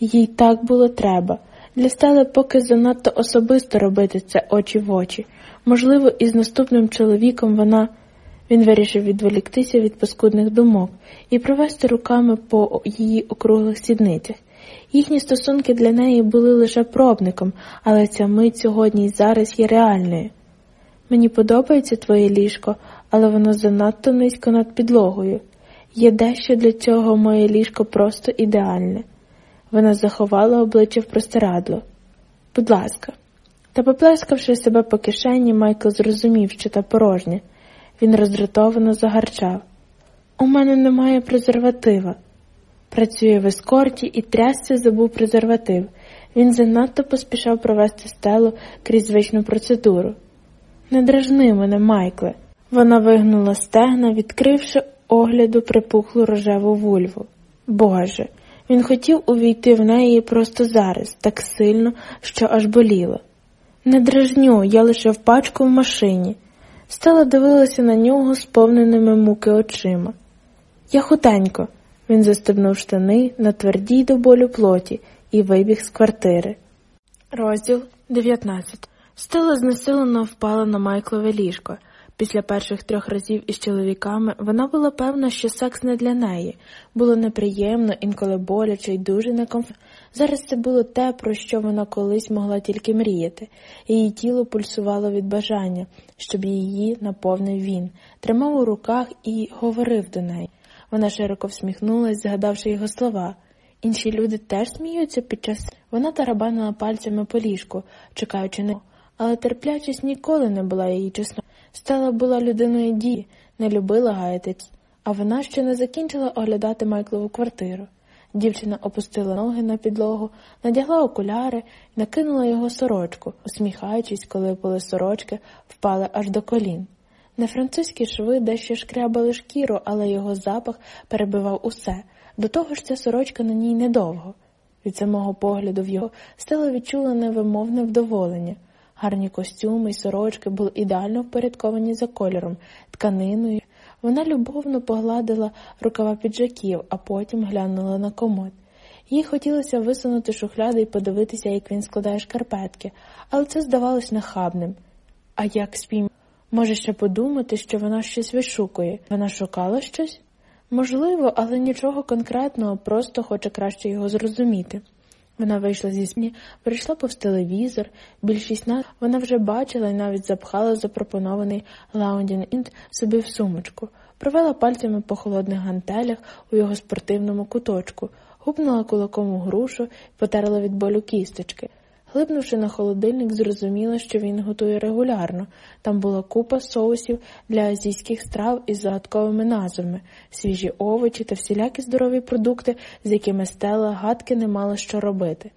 Їй так було треба. Для Стели поки занадто особисто робити це очі в очі. Можливо, із наступним чоловіком вона. Він вирішив відволіктися від паскудних думок і провести руками по її округлих сідницях. Їхні стосунки для неї були лише пробником, але ця мить сьогодні і зараз є реальною. Мені подобається твоє ліжко, але воно занадто низько над підлогою. Є дещо для цього моє ліжко просто ідеальне. Вона заховала обличчя в простирадло. Будь ласка. Та поплескавши себе по кишені, Майкл зрозумів, що та порожнє. Він роздратовано загарчав. У мене немає презерватива. Працює в ескорті і трясся забув презерватив. Він занадто поспішав провести стелу крізь звичну процедуру. Не дражни мене, Майкле. Вона вигнула стегна, відкривши огляду припухлу рожеву вульву. Боже, він хотів увійти в неї просто зараз, так сильно, що аж боліло. Не дражню, я лише в пачку в машині. Стала дивилася на нього сповненими муки очима. Я хутенько. Він застебнув штани на твердій до болю плоті і вибіг з квартири. Розділ 19 Стела знесилено впала на Майклове ліжко. Після перших трьох разів із чоловіками вона була певна, що секс не для неї. Було неприємно, інколи боляче й дуже некомфортно. Зараз це було те, про що вона колись могла тільки мріяти. Її тіло пульсувало від бажання, щоб її наповнив він, тримав у руках і говорив до неї. Вона широко всміхнулась, згадавши його слова. Інші люди теж сміються під час. Вона тарабанила пальцями по ліжку, чекаючи на але терплячість ніколи не була її чесно. Стала була людиною дії, не любила гаятись, а вона ще не закінчила оглядати Майклову квартиру. Дівчина опустила ноги на підлогу, надягла окуляри накинула його сорочку, усміхаючись, коли поли сорочки впали аж до колін. Нефранцузькі шви дещо шкрябали шкіру, але його запах перебивав усе. До того ж ця сорочка на ній недовго. Від самого погляду в його стела відчула невимовне вдоволення. Гарні костюми й сорочки були ідеально впорядковані за кольором, тканиною. Вона любовно погладила рукава піджаків, а потім глянула на комод. Їй хотілося висунути шухляди і подивитися, як він складає шкарпетки, але це здавалось нахабним. А як спім, може ще подумати, що вона щось вишукує. Вона шукала щось? Можливо, але нічого конкретного, просто хоче краще його зрозуміти. Вона вийшла зі сні, прийшла повз телевізор, більшість нас вона вже бачила і навіть запхала запропонований Лаундін Інт собі в сумочку, провела пальцями по холодних гантелях у його спортивному куточку, гупнула кулаком у грушу і потерла від болю кісточки. Глибнувши на холодильник, зрозуміла, що він готує регулярно. Там була купа соусів для азійських страв із загадковими назвами, свіжі овочі та всілякі здорові продукти, з якими стела гадки не мала що робити.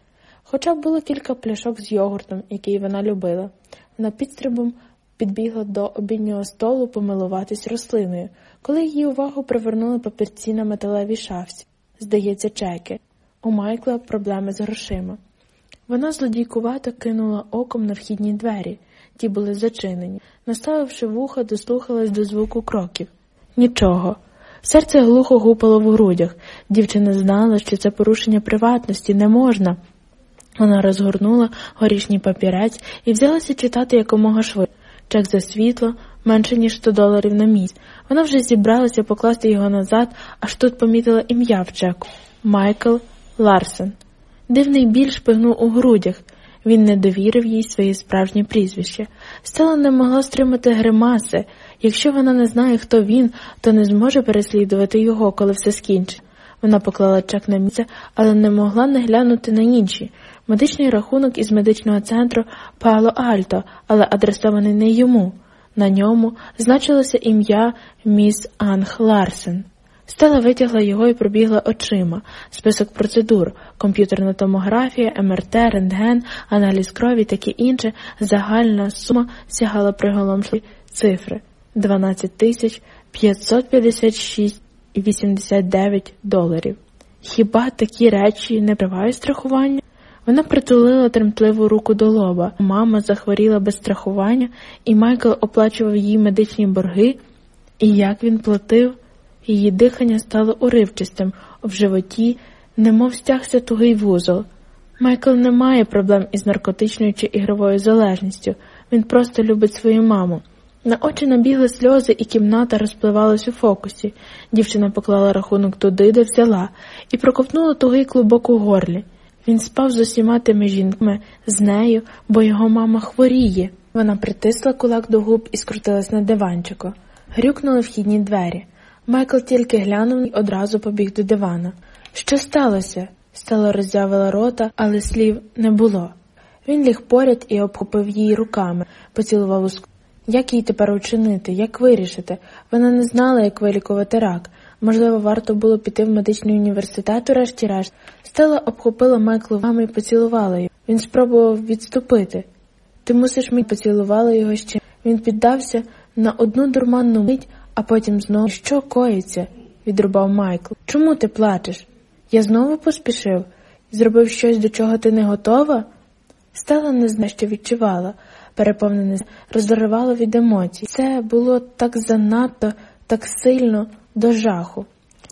Хоча було кілька пляшок з йогуртом, який вона любила. Вона підстрибом підбігла до обіднього столу помилуватись рослиною, коли її увагу привернули папірці на металевій шафці. Здається, чеки. У Майкла проблеми з грошима. Вона злодійкувато кинула оком на вхідні двері, ті були зачинені. Наставивши вуха, дослухалась до звуку кроків. Нічого. Серце глухо гупало в грудях. Дівчина знала, що це порушення приватності не можна. Вона розгорнула горішній папірець і взялася читати якомога швидше. Чек за світло менше ніж 100 доларів на місяць. Вона вже зібралася покласти його назад, аж тут помітила ім'я в чеку Майкл Ларсен. Дивний біль шпигнув у грудях. Він не довірив їй своє справжнє прізвище. Стела не могла стримати гримаси. Якщо вона не знає, хто він, то не зможе переслідувати його, коли все скінчить. Вона поклала чек на місце, але не могла не глянути на інші. Медичний рахунок із медичного центру Пало Альто, але адресований не йому. На ньому значилося ім'я міс Анг Ларсен. Стела витягла його і пробігла очима, список процедур, комп'ютерна томографія, МРТ, рентген, аналіз крові, таке інше, загальна сума сягала приголомшливі цифри 12 тисяч 556,89 доларів. Хіба такі речі не тривають страхування? Вона притулила тремтливу руку до лоба. Мама захворіла без страхування, і Майкл оплачував їй медичні борги, і як він платив. Її дихання стало уривчистим, в животі немов стягся тугий вузол. Майкл не має проблем із наркотичною чи ігровою залежністю, він просто любить свою маму. На очі набігли сльози, і кімната розпливалась у фокусі. Дівчина поклала рахунок туди, де взяла, і проковтнула тугий клубок у горлі. Він спав з усіма тими жінками, з нею, бо його мама хворіє. Вона притисла кулак до губ і скрутилась на диванчику. Грюкнули вхідні двері. Майкл тільки глянув і одразу побіг до дивана. Що сталося? Стала роззявила рота, але слів не було. Він ліг поряд і обхопив її руками, поцілував у ск... Як їй тепер учинити, як вирішити? Вона не знала, як вилікувати рак. Можливо, варто було піти в медичний університет, урешті-решт. Стела обхопила Майкла вами і поцілувала його. Він спробував відступити. Ти мусиш мені поцілувала його ще. Він піддався на одну дурманну мить, а потім знову що коїться? відрубав Майкл. Чому ти плачеш? Я знову поспішив зробив щось, до чого ти не готова? Стала не знає, що відчувала, переповнене, розривало від емоцій. Це було так занадто, так сильно до жаху.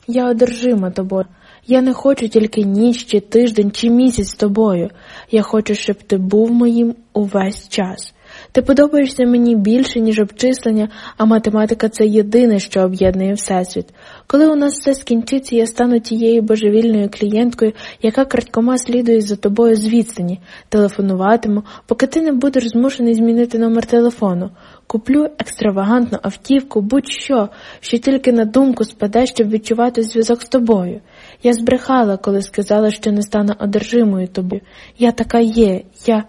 Я одержима тобою. Я не хочу тільки ніч, чи тиждень, чи місяць з тобою. Я хочу, щоб ти був моїм увесь час. Ти подобаєшся мені більше, ніж обчислення, а математика це єдине, що об'єднує Всесвіт. Коли у нас все скінчиться, я стану тією божевільною клієнткою, яка крадькома слідує за тобою з відстані, телефонуватиму, поки ти не будеш змушений змінити номер телефону. Куплю екстравагантну автівку, будь-що, що тільки на думку спаде, щоб відчувати зв'язок з тобою. Я збрехала, коли сказала, що не стану одержимою тобою. Я така є, я.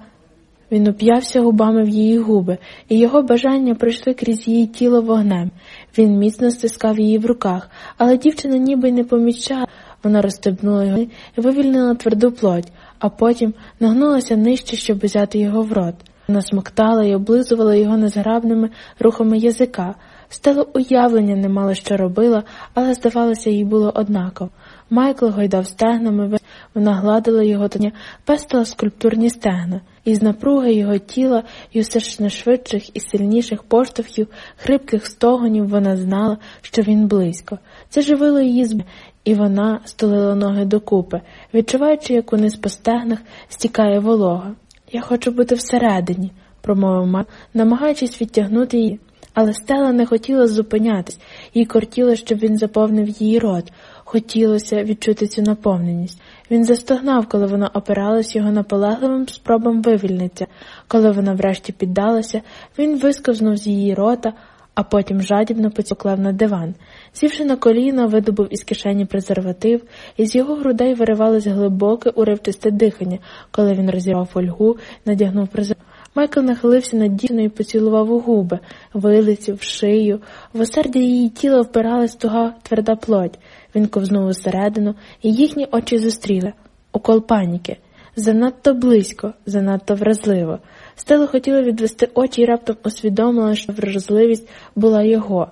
Він уп'явся губами в її губи, і його бажання пройшли крізь її тіло вогнем. Він міцно стискав її в руках, але дівчина ніби й не помічала. Вона розстебнула його і вивільнила тверду плоть, а потім нагнулася нижче, щоб взяти його в рот. Вона смоктала і облизувала його незграбними рухами язика. Стало уявлення не мало, що робила, але, здавалося, їй було однаково. Майкл гойдав стегнами, вона гладила його тоня, пестила скульптурні стегна, і з напруги його тіла і усе ж швидших і сильніших поштовхів, хрипких стогонів вона знала, що він близько. Це живило її з і вона столила ноги докупи, відчуваючи, як униз по стегнах стікає волога. Я хочу бути всередині, промовив Майкл, намагаючись відтягнути її. Але Стела не хотіла зупинятись, їй кортіло, щоб він заповнив її рот. Хотілося відчути цю наповненість. Він застогнав, коли вона опиралась його наполегливим спробам вивільнитися. Коли вона врешті піддалася, він висковзнув з її рота, а потім жадібно поцюклав на диван. Сівши на коліна, видобув із кишені презерватив, і з його грудей виривалось глибоке, уривчисте дихання, коли він розірвав фольгу, надягнув презерватив. Майкл нахилився над дівчиною і поцілував у губи, вилицю, в шию. В осердя її тіла впиралась туга тверда плоть. Він ковзнув усередину, і їхні очі зустріли. Укол паніки. Занадто близько, занадто вразливо. Стелла хотіла відвести очі і раптом усвідомила, що вразливість була його.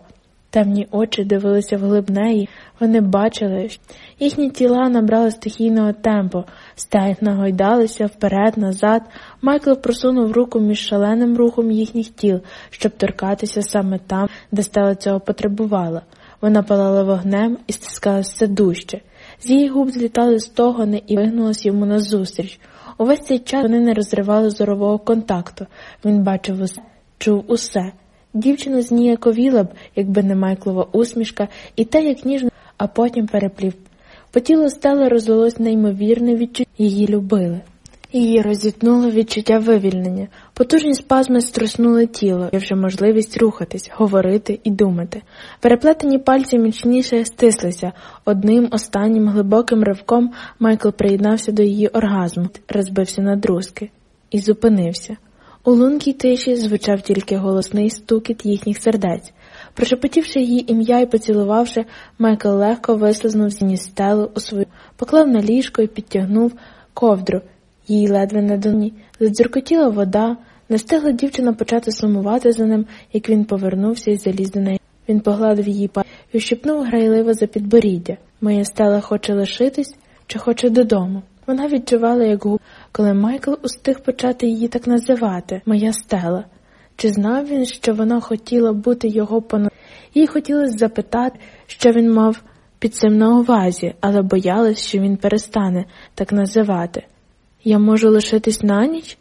Темні очі дивилися вглиб неї, вони бачили, їхні тіла набрали стихійного темпу, стегна гойдалися вперед, назад. Майкл просунув руку між шаленим рухом їхніх тіл, щоб торкатися саме там, де стела цього потребувала. Вона палала вогнем і стискалася все дужче. З її губ злітали стогони і вигнулась йому назустріч. Увесь цей час вони не розривали зорового контакту. Він бачив усе, чув усе. Дівчина зніяковіла б, якби не Майклова усмішка, і те, як ніжно, а потім переплів. По тілу стали розлилось неймовірне відчуття, її любили. Її розітнуло відчуття вивільнення, потужні спазми струснули тіло, і вже можливість рухатись, говорити і думати. Переплетені пальці міцніше стислися. Одним останнім глибоким ривком Майкл приєднався до її оргазму, розбився на друзки і зупинився. У лункій тиші звучав тільки голосний стукіт їхніх сердець. Прошепотівши її ім'я і поцілувавши, Майкл легко вислизнув з ніс стелу у свою, поклав на ліжко і підтягнув ковдру. Їй ледве на доні задзюркотіла вода, не встигла дівчина почати сумувати за ним, як він повернувся і заліз до неї. Він погладив її па і ущипнув грайливо за підборіддя. Моя стела хоче лишитись чи хоче додому. Вона відчувала, як губ, коли Майкл устиг почати її так називати Моя стела. Чи знав він, що вона хотіла бути його понад? Їй хотілося запитати, що він мав під цим на увазі, але боялась, що він перестане так називати. Я можу лишитись на ніч?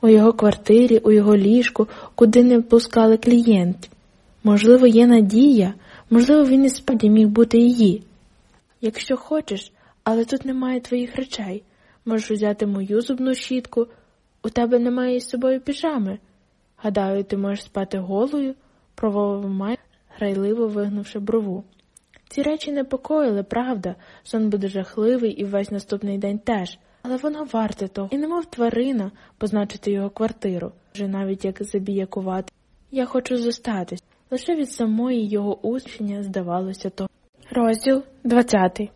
У його квартирі, у його ліжку, куди не впускали клієнтів. Можливо, є надія, можливо, він і справді міг бути її. Якщо хочеш, але тут немає твоїх речей. Можеш взяти мою зубну щітку, у тебе немає із собою піжами. Гадаю, ти можеш спати голою, прововив Майк, грайливо вигнувши брову. Ці речі непокоїли, правда, сон буде жахливий і весь наступний день теж, але воно варте того, і немов тварина позначити його квартиру, вже навіть як забіякувати. Я хочу зостатись. Лише від самої його учення здавалося то. Розділ 20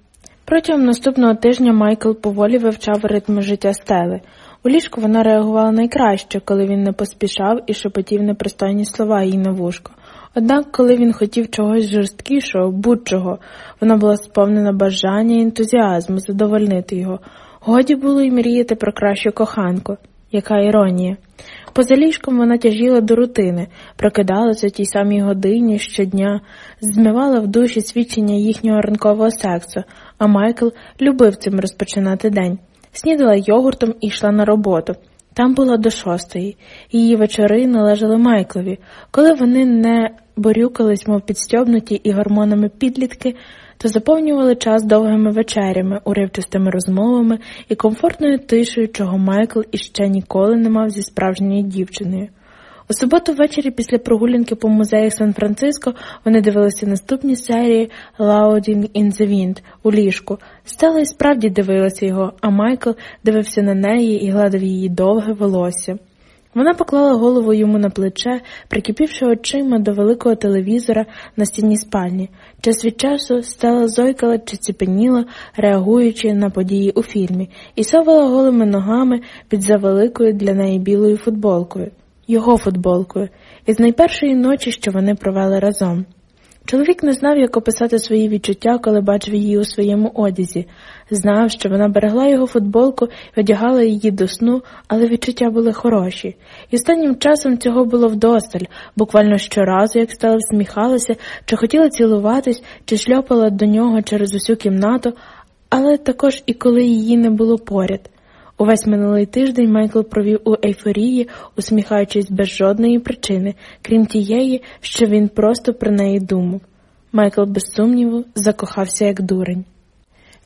Протягом наступного тижня Майкл поволі вивчав ритми життя стели. У ліжку вона реагувала найкраще, коли він не поспішав і шепотів непристойні слова їй на вушко. Однак, коли він хотів чогось жорсткішого, будь-чого, вона була сповнена бажання і ентузіазму задовольнити його. Годі було й мріяти про кращу коханку. Яка іронія. Поза ліжком вона тяжіла до рутини, прокидалася в тій самій годині щодня, змивала в душі свідчення їхнього ранкового сексу, а Майкл любив цим розпочинати день. Снідала йогуртом і йшла на роботу. Там була до шостої. Її вечори належали Майклові. Коли вони не борюкались, мов підстьобнуті і гормонами підлітки, то заповнювали час довгими вечерями, уривчастими розмовами і комфортною тишею, чого Майкл іще ніколи не мав зі справжньою дівчиною. У суботу ввечері після прогулянки по музеях Сан-Франциско вони дивилися наступні серії «Louding in the Wind» у ліжку. Стела і справді дивилася його, а Майкл дивився на неї і гладив її довге волосся. Вона поклала голову йому на плече, прикипівши очима до великого телевізора на стіні спальні. Час від часу стала зойкала чи ціпеніла, реагуючи на події у фільмі, і совала голими ногами під завеликою для неї білою футболкою, його футболкою, із найпершої ночі, що вони провели разом. Чоловік не знав, як описати свої відчуття, коли бачив її у своєму одязі. Знав, що вона берегла його футболку і одягала її до сну, але відчуття були хороші. І останнім часом цього було вдосталь, буквально щоразу, як стала всміхалася, чи хотіла цілуватись, чи шльопала до нього через усю кімнату, але також і коли її не було поряд. Увесь минулий тиждень Майкл провів у ейфорії, усміхаючись без жодної причини, крім тієї, що він просто про неї думав. Майкл, без сумніву, закохався як дурень.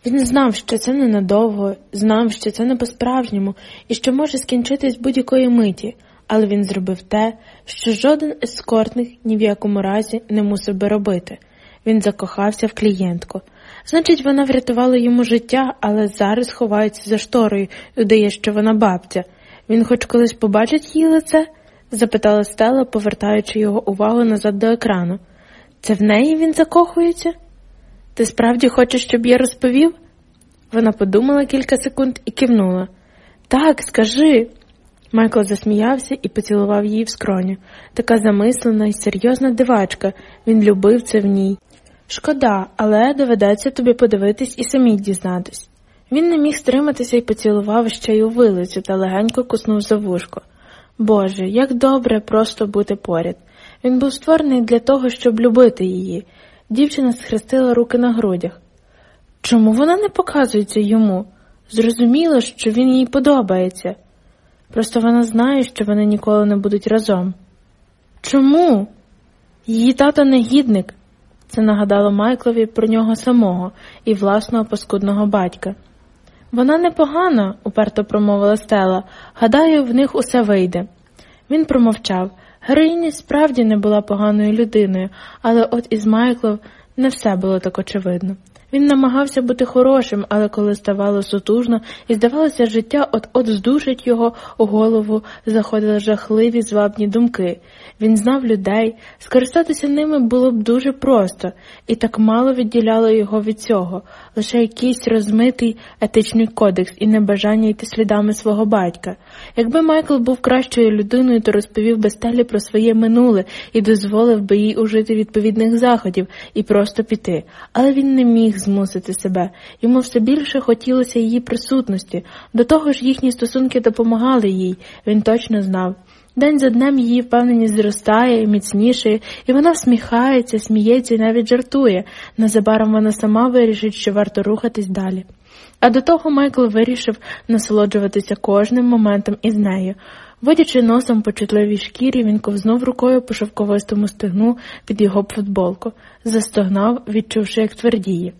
Він знав, що це ненадовго, знав, що це не по-справжньому і що може скінчитись будь-якої миті, але він зробив те, що жоден ескортник ні в якому разі не мусив би робити. Він закохався в клієнтку. Значить, вона врятувала йому життя, але зараз ховається за шторою і удає, що вона бабця. Він хоч колись побачить її лице? запитала Стела, повертаючи його увагу назад до екрану. Це в неї він закохується? Ти справді хочеш, щоб я розповів? Вона подумала кілька секунд і кивнула. Так, скажи. Майкл засміявся і поцілував її в скроню. Така замислена і серйозна дивачка, він любив це в ній. Шкода, але доведеться тобі подивитись і самій дізнатись. Він не міг стриматися і поцілував ще й у вилицю та легенько куснув за вушко. Боже, як добре просто бути поряд. Він був створений для того, щоб любити її. Дівчина схрестила руки на грудях. Чому вона не показується йому? Зрозуміло, що він їй подобається. Просто вона знає, що вони ніколи не будуть разом. Чому? Її тато негідник. Це нагадало Майклові про нього самого і власного паскудного батька. Вона непогана, уперто промовила Стела. Гадаю, в них усе вийде. Він промовчав. Героїня справді не була поганою людиною, але от із Майклом не все було так очевидно. Він намагався бути хорошим, але коли ставало сутужно і здавалося, життя от-от здушить його у голову, заходили жахливі звабні думки. Він знав людей, скористатися ними було б дуже просто, і так мало відділяло його від цього, лише якийсь розмитий етичний кодекс і небажання йти слідами свого батька. Якби Майкл був кращою людиною, то розповів би Стелі про своє минуле і дозволив би їй ужити відповідних заходів і просто піти, але він не міг змусити себе. Йому все більше хотілося її присутності. До того ж, їхні стосунки допомагали їй, він точно знав. День за днем її впевненість зростає, і міцнішає, і вона всміхається, сміється і навіть жартує. Незабаром вона сама вирішить, що варто рухатись далі. А до того Майкл вирішив насолоджуватися кожним моментом із нею. Водячи носом по чутливій шкірі, він ковзнув рукою по шовковистому стегну під його футболку, застогнав, відчувши, як твердіє.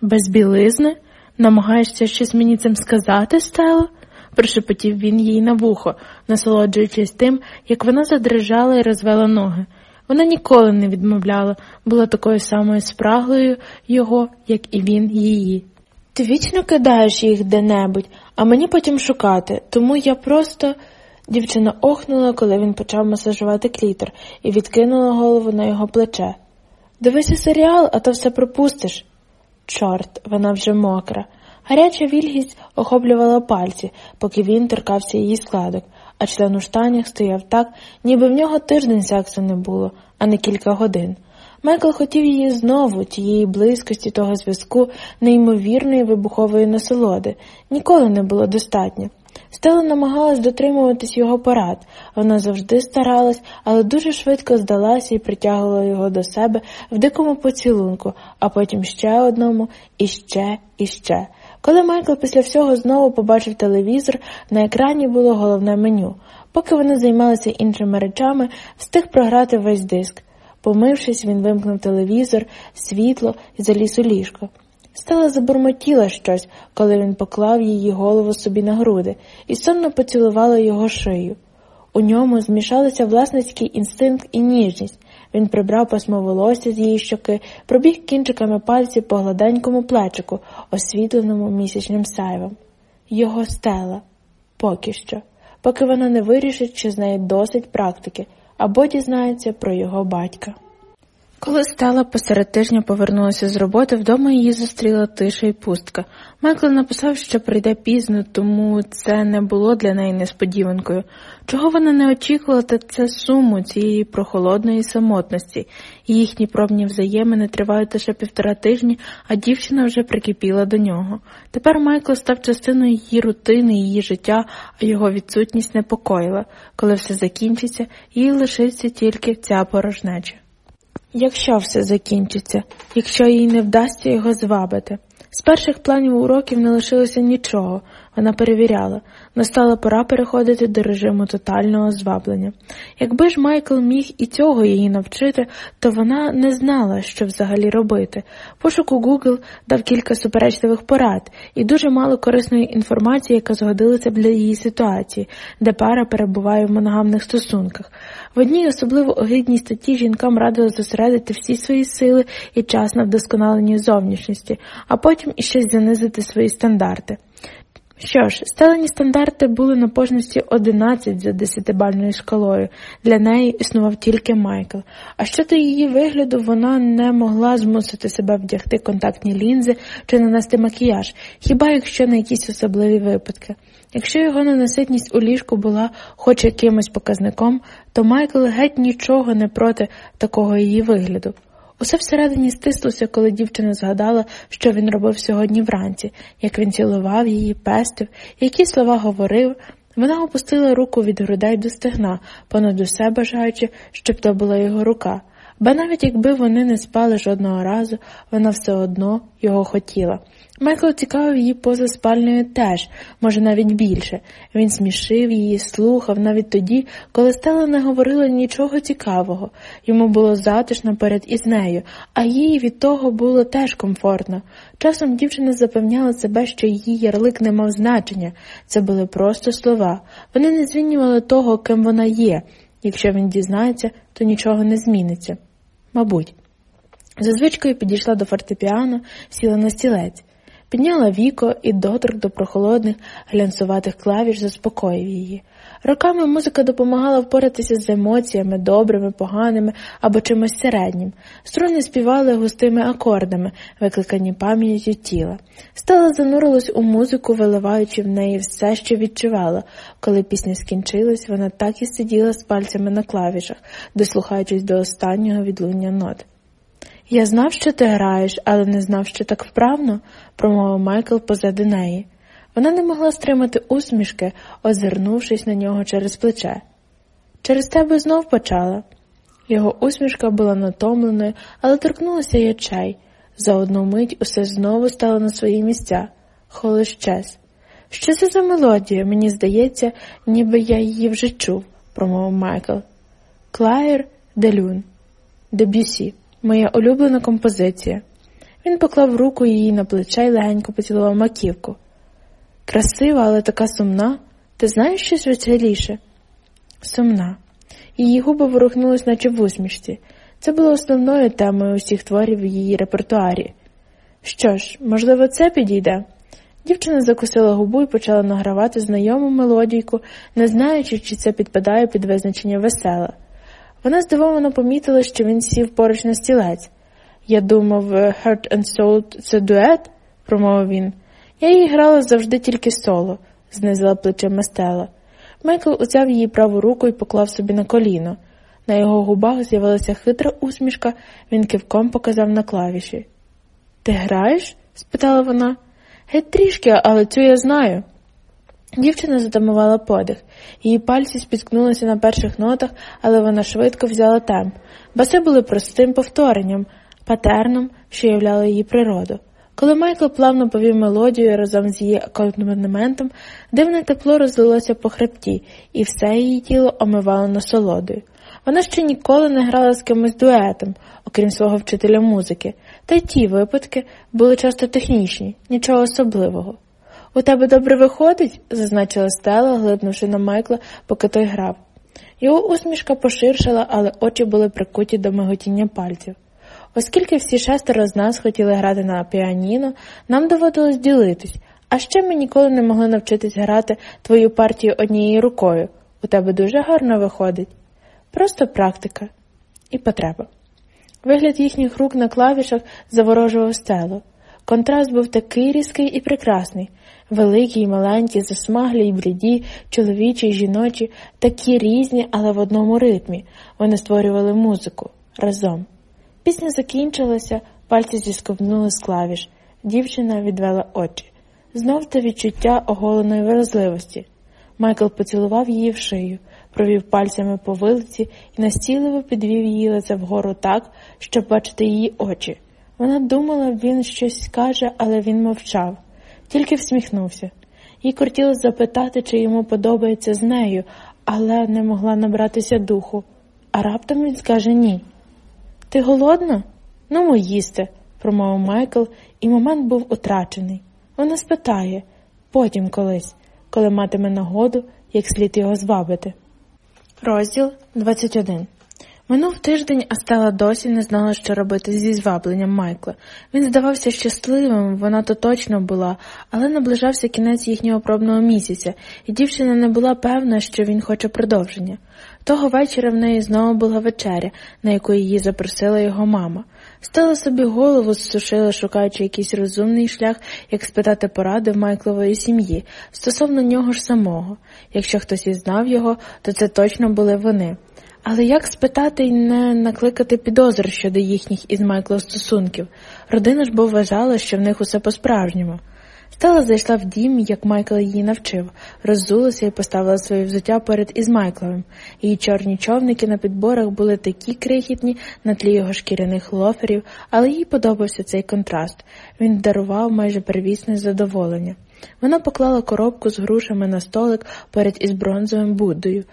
Без білизни? Намагаєшся щось мені цим сказати, Стело? прошепотів він їй на вухо, насолоджуючись тим, як вона задрижала і розвела ноги. Вона ніколи не відмовляла, була такою самою спраглою його, як і він її. Ти вічно кидаєш їх де-небудь, а мені потім шукати, тому я просто. Дівчина охнула, коли він почав масажувати клітор, і відкинула голову на його плече. Дивися серіал, а то все пропустиш. Чорт, вона вже мокра. Гаряча вільгість охоплювала пальці, поки він торкався її складок, а член у штанях стояв так, ніби в нього тиждень сексу не було, а не кілька годин. Майкл хотів її знову, тієї близькості того зв'язку, неймовірної вибухової насолоди. Ніколи не було достатньо. Стела намагалась дотримуватись його порад. Вона завжди старалась, але дуже швидко здалася і притягувала його до себе в дикому поцілунку, а потім ще одному, і ще, і ще. Коли Майкл після всього знову побачив телевізор, на екрані було головне меню. Поки вони займалися іншими речами, встиг програти весь диск. Помившись, він вимкнув телевізор, світло і заліз у ліжко. Стала забурмотіла щось, коли він поклав її голову собі на груди і сонно поцілувала його шию. У ньому змішалися власницький інстинкт і ніжність. Він прибрав пасмо волосся з її щоки, пробіг кінчиками пальців по гладенькому плечику, освітленому місячним сайвом. Його стела поки що, поки вона не вирішить, що з неї досить практики, або дізнається про його батька. Коли стала посеред тижня повернулася з роботи, вдома її зустріла тиша і пустка. Майкл написав, що прийде пізно, тому це не було для неї несподіванкою. Чого вона не очікувала, та це суму цієї прохолодної самотності. Їхні пробні взаємини тривають лише півтора тижні, а дівчина вже прикипіла до нього. Тепер Майкл став частиною її рутини, її життя, а його відсутність непокоїла. Коли все закінчиться, їй лишиться тільки ця порожнеча. Якщо все закінчиться, якщо їй не вдасться його звабити. З перших планів уроків не лишилося нічого, вона перевіряла, настала пора переходити до режиму тотального зваблення. Якби ж Майкл міг і цього її навчити, то вона не знала, що взагалі робити. Пошук у Google дав кілька суперечливих порад і дуже мало корисної інформації, яка згодилася б для її ситуації, де пара перебуває в моногамних стосунках. В одній особливо огидній статті жінкам радили зосередити всі свої сили і час на вдосконаленні зовнішності, а потім іще занизити свої стандарти. Що ж, стелені стандарти були на пожності 11 за десятибальною шкалою. Для неї існував тільки Майкл. А щодо її вигляду, вона не могла змусити себе вдягти контактні лінзи чи нанести макіяж, хіба якщо на якісь особливі випадки. Якщо його ненаситність у ліжку була хоч якимось показником, то Майкл геть нічого не проти такого її вигляду. Усе всередині стислося, коли дівчина згадала, що він робив сьогодні вранці, як він цілував її, пестив, які слова говорив. Вона опустила руку від грудей до стегна, понад усе бажаючи, щоб то була його рука. Ба навіть якби вони не спали жодного разу, вона все одно його хотіла. Майкл цікавив її поза спальнею теж, може навіть більше. Він смішив її, слухав навіть тоді, коли Стела не говорила нічого цікавого. Йому було затишно перед із нею, а їй від того було теж комфортно. Часом дівчина запевняла себе, що її ярлик не мав значення. Це були просто слова. Вони не змінювали того, ким вона є. Якщо він дізнається, то нічого не зміниться. Мабуть. За звичкою підійшла до фортепіано, сіла на стілець. Підняла віко і доторк до прохолодних, глянцуватих клавіш заспокоїв її. Роками музика допомагала впоратися з емоціями, добрими, поганими або чимось середнім. Струни співали густими акордами, викликані пам'яттю тіла. Стала занурилась у музику, виливаючи в неї все, що відчувала. Коли пісня скінчилась, вона так і сиділа з пальцями на клавішах, дослухаючись до останнього відлуння нот. Я знав, що ти граєш, але не знав, що так вправно, промовив Майкл позади неї. Вона не могла стримати усмішки, озирнувшись на нього через плече. Через тебе знов почала. Його усмішка була натомленою, але торкнулася й очей. За одну мить усе знову стало на свої місця. Холо щез. Що це за мелодія? Мені здається, ніби я її вже чув, промовив Майкл. Клаєр Делюн, Дебюсі, моя улюблена композиція. Він поклав руку її на плече і легенько поцілував маківку. Красива, але така сумна. Ти знаєш щось веселіше? Сумна. Її губи ворухнулись, наче в усмішці. Це було основною темою усіх творів в її репертуарі. Що ж, можливо, це підійде? Дівчина закусила губу і почала награвати знайому мелодійку, не знаючи, чи це підпадає під визначення весела. Вона здивовано помітила, що він сів поруч на стілець. Я думав, Heart and Soul – це дует, промовив він. Я її грала завжди тільки соло, знизила плечима Стела. Майкл узяв її праву руку і поклав собі на коліно. На його губах з'явилася хитра усмішка, він кивком показав на клавіші. Ти граєш? спитала вона. Геть трішки, але цю я знаю. Дівчина затамувала подих. Її пальці спіткнулися на перших нотах, але вона швидко взяла темп. Баси були простим повторенням, патерном, що являло її природу. Коли Майкл плавно повів мелодію разом з її акомпанементом, дивне тепло розлилося по хребті, і все її тіло омивало насолодою. Вона ще ніколи не грала з кимось дуетом, окрім свого вчителя музики, та й ті випадки були часто технічні, нічого особливого. У тебе добре виходить, зазначила Стела, глибнувши на Майкла, поки той грав. Його усмішка поширшила, але очі були прикуті до миготіння пальців. Оскільки всі шестеро з нас хотіли грати на піаніно, нам доводилось ділитись, а ще ми ніколи не могли навчитись грати твою партію однією рукою. У тебе дуже гарно виходить. Просто практика і потреба. Вигляд їхніх рук на клавішах заворожував стелу. Контраст був такий різкий і прекрасний, великі й маленькі, засмаглі й бліді, чоловічі й жіночі, такі різні, але в одному ритмі. Вони створювали музику разом. Пісня закінчилася, пальці зісковнули з клавіш. Дівчина відвела очі. Знов те відчуття оголеної вразливості. Майкл поцілував її в шию, провів пальцями по вилиці і настійливо підвів її лице вгору так, щоб бачити її очі. Вона думала, він щось скаже, але він мовчав, тільки всміхнувся. Їй кортіло запитати, чи йому подобається з нею, але не могла набратися духу. А раптом він скаже ні. Ти голодна? Ну, їсти, промовив Майкл, і момент був утрачений. Вона спитає потім колись, коли матиме нагоду, як слід його звабити. Розділ 21 Минув тиждень, а стала досі не знала, що робити зі звабленням Майкла. Він здавався щасливим, вона то точно була, але наближався кінець їхнього пробного місяця, і дівчина не була певна, що він хоче продовження. Того вечора в неї знову була вечеря, на яку її запросила його мама. Стала собі голову, зсушила, шукаючи якийсь розумний шлях, як спитати поради в Майклової сім'ї стосовно нього ж самого. Якщо хтось і знав його, то це точно були вони. Але як спитати й не накликати підозр щодо їхніх із Майкла стосунків? Родина ж бо вважала, що в них усе по-справжньому. Стала зайшла в дім, як Майкл її навчив, роззулася і поставила своє взуття поряд із Майкловим. Її чорні човники на підборах були такі крихітні на тлі його шкіряних лоферів, але їй подобався цей контраст. Він дарував майже первісне задоволення. Вона поклала коробку з грушами на столик поряд із бронзовим Буддою.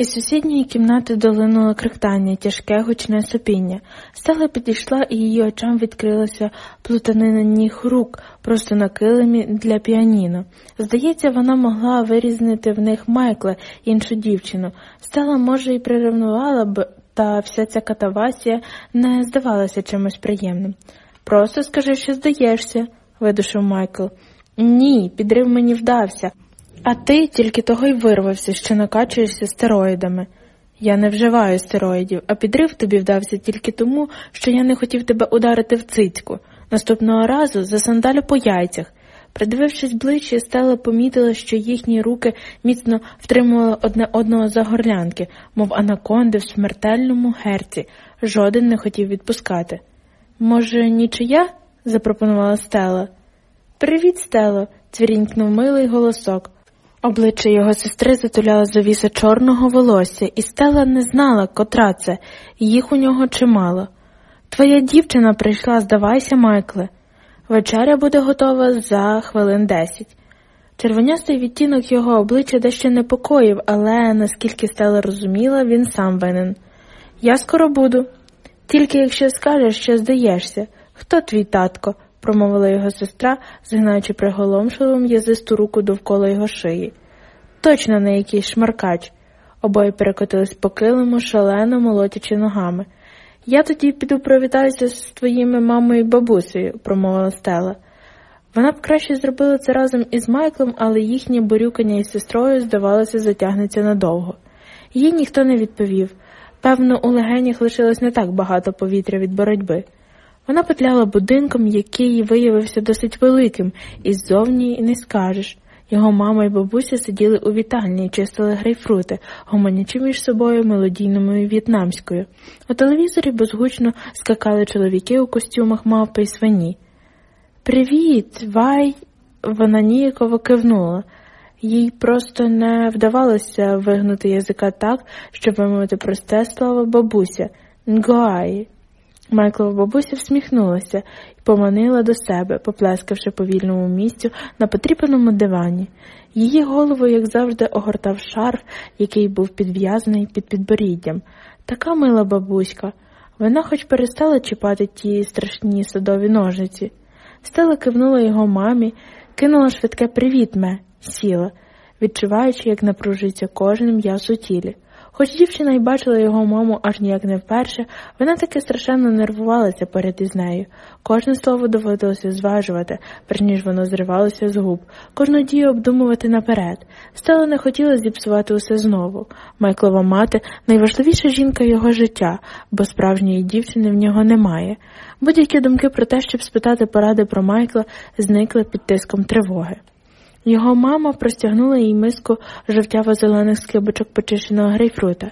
Із сусідньої кімнати долинуло крихтання, тяжке гучне сопіння. Стала підійшла, і її очам відкрилася плутанина ніг рук, просто на килимі для піаніно. Здається, вона могла вирізнити в них Майкла, іншу дівчину. Стала, може, і приревнувала б, та вся ця катавасія не здавалася чимось приємним. Просто скажи, що здаєшся, видушив Майкл. Ні, підрив мені вдався. А ти тільки того й вирвався, що накачуєшся стероїдами. Я не вживаю стероїдів, а підрив тобі вдався тільки тому, що я не хотів тебе ударити в цицьку. Наступного разу засандалю по яйцях. Придивившись ближче, Стела помітила, що їхні руки міцно втримували одне одного за горлянки, мов анаконди в смертельному герці. Жоден не хотів відпускати. Може, нічия? запропонувала Стела. Привіт, Стело, цвірінькнув милий голосок. Обличчя його сестри затуляла завіса чорного волосся, і Стела не знала, котра це, їх у нього чимало. Твоя дівчина прийшла, здавайся, Майкле. Вечеря буде готова за хвилин десять. Червонястий відтінок його обличчя дещо непокоїв, але, наскільки Стела розуміла, він сам винен. Я скоро буду. Тільки якщо скажеш, що здаєшся, хто твій татко? Промовила його сестра, згинаючи приголомшливу м'язисту руку довкола його шиї. Точно не якийсь шмаркач. Обоє перекотились по килиму, шалено молотячи ногами. Я тоді піду привітаюся з твоїми мамою і бабусею, промовила Стела. Вона б краще зробила це разом із Майклом, але їхнє борюкання із сестрою, здавалося, затягнеться надовго. Їй ніхто не відповів. Певно, у легенях лишилось не так багато повітря від боротьби. Вона петляла будинком, який виявився досить великим, і ззовні не скажеш. Його мама і бабуся сиділи у вітальні і чистили грейпфрути, гомонячи між собою мелодійною в'єтнамською. У телевізорі безгучно скакали чоловіки у костюмах мавпи й свині. Привіт, вай. Вона ніяково кивнула. Їй просто не вдавалося вигнути язика так, щоб вимовити просте слово бабуся Нгуаї. Майклова бабуся всміхнулася і поманила до себе, поплескавши по вільному місцю на потріпаному дивані. Її голову, як завжди, огортав шарф, який був підв'язаний під підборіддям. Така мила бабуська. Вона хоч перестала чіпати ті страшні садові ножиці. Стела кивнула його мамі, кинула швидке привіт ме, сіла, відчуваючи, як напружується кожен м'яз у тілі. Хоч дівчина й бачила його маму аж ніяк не вперше, вона таки страшенно нервувалася поряд із нею. Кожне слово доводилося зважувати, перш ніж воно зривалося з губ, кожну дію обдумувати наперед. Стела не хотіла зіпсувати усе знову. Майклова мати найважливіша жінка його життя, бо справжньої дівчини в нього немає. Будь-які думки про те, щоб спитати поради про Майкла, зникли під тиском тривоги. Його мама простягнула їй миску жовтяво зелених скибочок почищеного грейпфрута.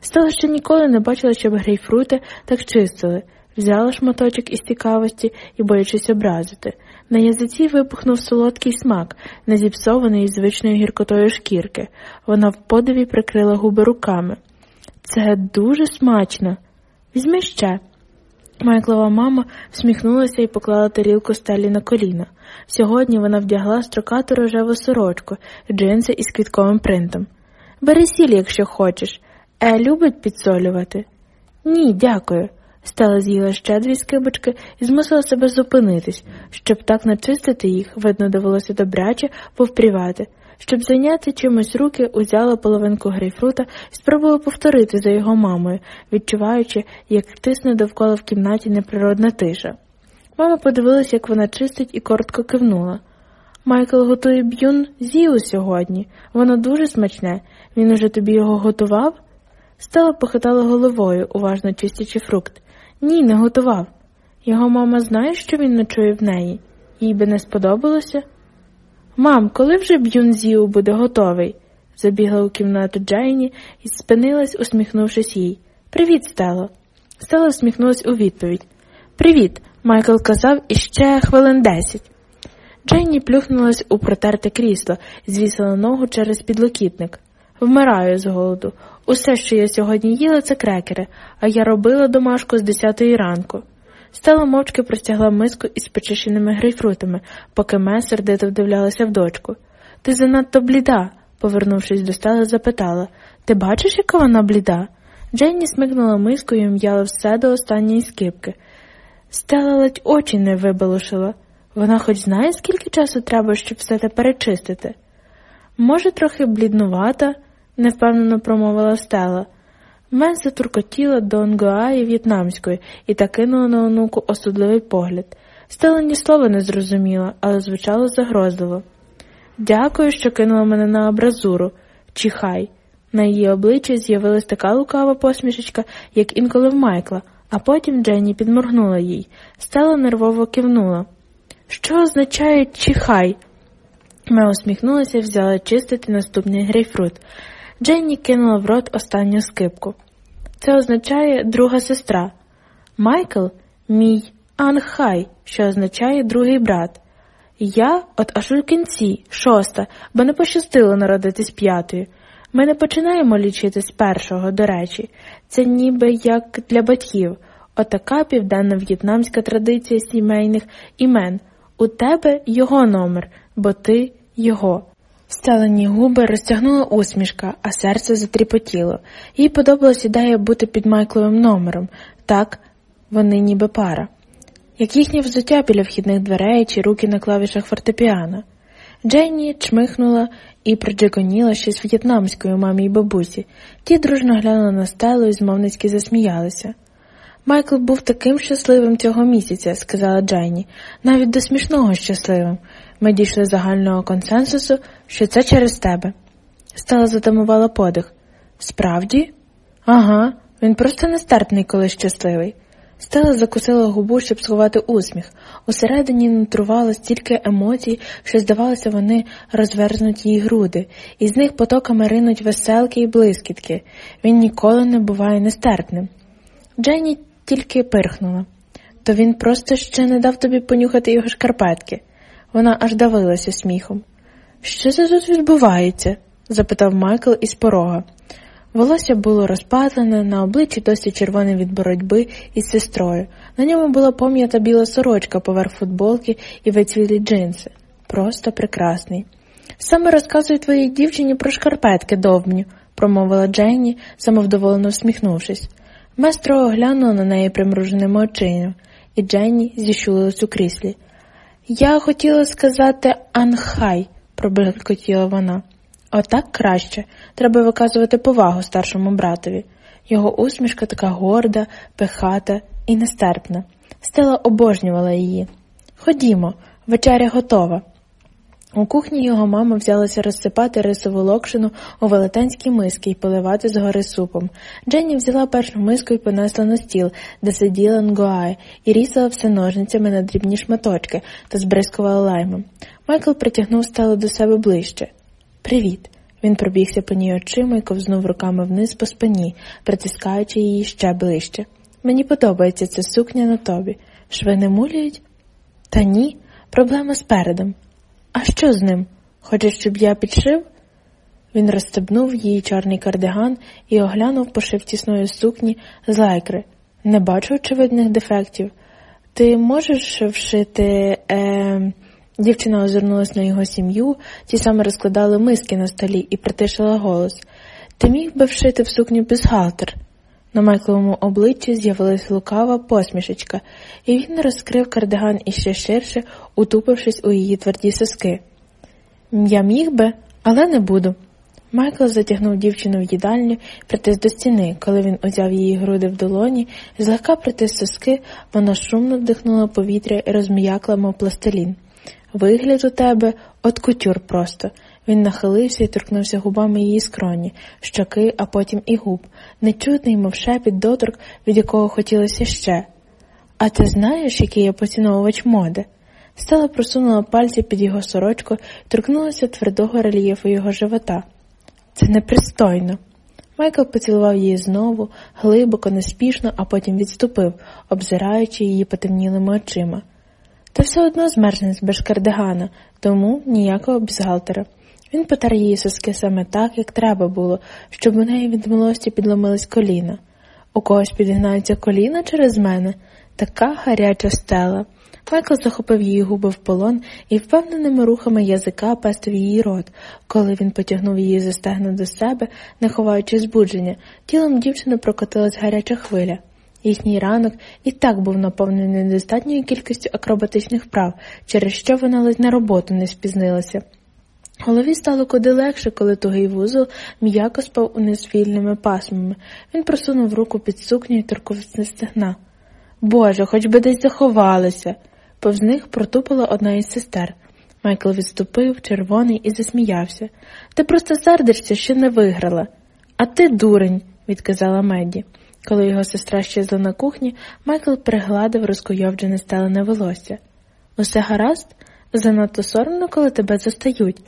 Стала ще ніколи не бачила, щоб грейпфрути так чистили, взяла шматочок із цікавості і, боячись образити. На язиці вибухнув солодкий смак, не зіпсований звичною гіркотою шкірки. Вона в подиві прикрила губи руками. Це дуже смачно. Візьми ще. Майклова мама всміхнулася і поклала тарілку стелі на коліна. Сьогодні вона вдягла строкату рожеву сорочку, джинси із квітковим принтом. Бери сіль, якщо хочеш. Е, любить підсолювати? Ні, дякую. Стала з'їла ще дві скибочки і змусила себе зупинитись, щоб так начистити їх, видно, довелося добряче повпрівати. Щоб зайняти чимось руки, узяла половинку грейпфрута і спробувала повторити за його мамою, відчуваючи, як тисне довкола в кімнаті неприродна тиша. Мама подивилася, як вона чистить, і коротко кивнула. Майкл готує б'юн з'їв сьогодні. Воно дуже смачне. Він уже тобі його готував? Стела похитала головою, уважно чистячи фрукт. Ні, не готував. Його мама знає, що він ночує в неї. Їй би не сподобалося. Мам, коли вже б'юн з'їв буде готовий? забігла у кімнату Джейні і спинилась, усміхнувшись їй. Привіт, Стело. Стела усміхнулась у відповідь. Привіт. Майкл казав іще хвилин десять. Дженні плюхнулась у протерте крісло звісила ногу через підлокітник. Вмираю з голоду. Усе, що я сьогодні їла, це крекери, а я робила домашку з десятої ранку. Стела мовчки простягла миску із почищеними грейпфрутами, поки Ме сердито вдивлялася в дочку. Ти занадто бліда, повернувшись до стели, запитала Ти бачиш, яка вона бліда? Дженні смикнула миску і м'яла все до останньої скипки. Стела ледь очі не вибалушила. Вона хоч знає, скільки часу треба, щоб все те перечистити. Може, трохи бліднувата, невпевнено промовила стела. Мен затуркотіла до Нгуаї в'єтнамської і та кинула на онуку осудливий погляд. Стела ні слова не зрозуміла, але звучало загрозливо. Дякую, що кинула мене на абразуру. Чихай. На її обличчі з'явилась така лукава посмішечка, як інколи в Майкла, а потім Дженні підморгнула їй. Стела нервово кивнула. Що означає чихай? Ме усміхнулася і взяла чистити наступний грейпфрут. Дженні кинула в рот останню скипку. Це означає друга сестра. Майкл, мій Анхай, що означає другий брат. Я от аж у кінці, шоста, бо не пощастило народитись п'ятою. Ми не починаємо лічити з першого, до речі, це ніби як для батьків, отака південно-в'єтнамська традиція сімейних імен. У тебе його номер, бо ти його. Стелені губи розтягнула усмішка, а серце затріпотіло. Їй подобалась ідея бути під Майкловим номером, так вони ніби пара, як їхнє взуття біля вхідних дверей чи руки на клавішах фортепіано. Дженні чмихнула і проджигоніла щось в'єтнамською мамі й бабусі. Ті дружно глянули на стелу і змовницьки засміялися. Майкл був таким щасливим цього місяця, сказала Дженні, навіть до смішного щасливим. Ми дійшли загального консенсусу, що це через тебе. Стала затамувала подих. Справді? Ага, він просто нестерпний, коли щасливий. Стела закусила губу, щоб сховати усміх. Усередині нутрувало стільки емоцій, що, здавалося, вони розверзнуть її груди, і з них потоками ринуть веселки і блискітки. Він ніколи не буває нестерпним. Дженні тільки пирхнула. То він просто ще не дав тобі понюхати його шкарпетки. Вона аж давилася сміхом. Що це тут відбувається? запитав Майкл із порога. Волосся було розпатлене, на обличчі досі червоне від боротьби із сестрою. На ньому була пом'ята біла сорочка поверх футболки і вицвілі джинси. Просто прекрасний. Саме розказуй твоїй дівчині про шкарпетки довбню, промовила Дженні, самовдоволено всміхнувшись. Местро оглянула на неї примруженими очима, і Дженні зіщулилась у кріслі. Я хотіла сказати Анхай, пробелькотіла вона. Отак краще. Треба виказувати повагу старшому братові. Його усмішка така горда, пихата і нестерпна. Стела обожнювала її. Ходімо, вечеря готова. У кухні його мама взялася розсипати рисову локшину у велетенські миски і поливати згори супом. Дженні взяла першу миску і понесла на стіл, де сиділа Нгуай, і різала все ножницями на дрібні шматочки та збризкувала лаймом. Майкл притягнув стелу до себе ближче. Привіт. Він пробігся по ній очима і ковзнув руками вниз по спині, притискаючи її ще ближче. Мені подобається ця сукня на тобі. Шви не муляють? Та ні, проблема з передом. Що з ним? Хочеш, щоб я підшив? Він розстебнув її чорний кардиган і оглянув пошив тісної сукні з лайкри. Не бачу очевидних дефектів. Ти можеш вшити. Е... Дівчина озирнулась на його сім'ю, ті саме розкладали миски на столі і притишила голос. Ти міг би вшити в сукню бюстгальтер?» На Майкловому обличчі з'явилась лукава посмішечка, і він розкрив кардиган іще ширше, утупившись у її тверді соски. Я міг би, але не буду. Майкл затягнув дівчину в їдальню притис до стіни. Коли він узяв її груди в долоні, злегка притис соски, вона шумно вдихнула повітря і розм'якла, мов пластилін. Вигляд у тебе от кутюр просто. Він нахилився і торкнувся губами її скроні, щоки, а потім і губ, нечутний, мов шепіт доторк, від якого хотілося ще. А ти знаєш, який я поціновувач моди? Стела просунула пальці під його сорочку торкнулася твердого рельєфу його живота. Це непристойно. Майкл поцілував її знову, глибоко, неспішно, а потім відступив, обзираючи її потемнілими очима. Та все одно змерзнець без кардигана, тому ніякого бюстгальтера. Він потер її соски саме так, як треба було, щоб у неї від милості підломились коліна. У когось підгинаються коліна через мене така гаряча стела. Майкл захопив її губи в полон і впевненими рухами язика пестив її рот, коли він потягнув її за стегна до себе, не ховаючи збудження, тілом дівчини прокотилась гаряча хвиля. Їхній ранок і так був наповнений недостатньою кількістю акробатичних прав, через що вона ледь на роботу не спізнилася. Голові стало куди легше, коли тугий вузол м'яко спав униз вільними пасмами. Він просунув руку під сукню і торкнувся стегна. Боже, хоч би десь заховалися. Повз них протупила одна із сестер. Майкл відступив, червоний, і засміявся. Ти просто сердишся, що не виграла. А ти дурень, відказала Медді. Коли його сестра щезла на кухні, Майкл пригладив розкуйовджене стелене волосся. Усе гаразд? Занадто соромно, коли тебе застають.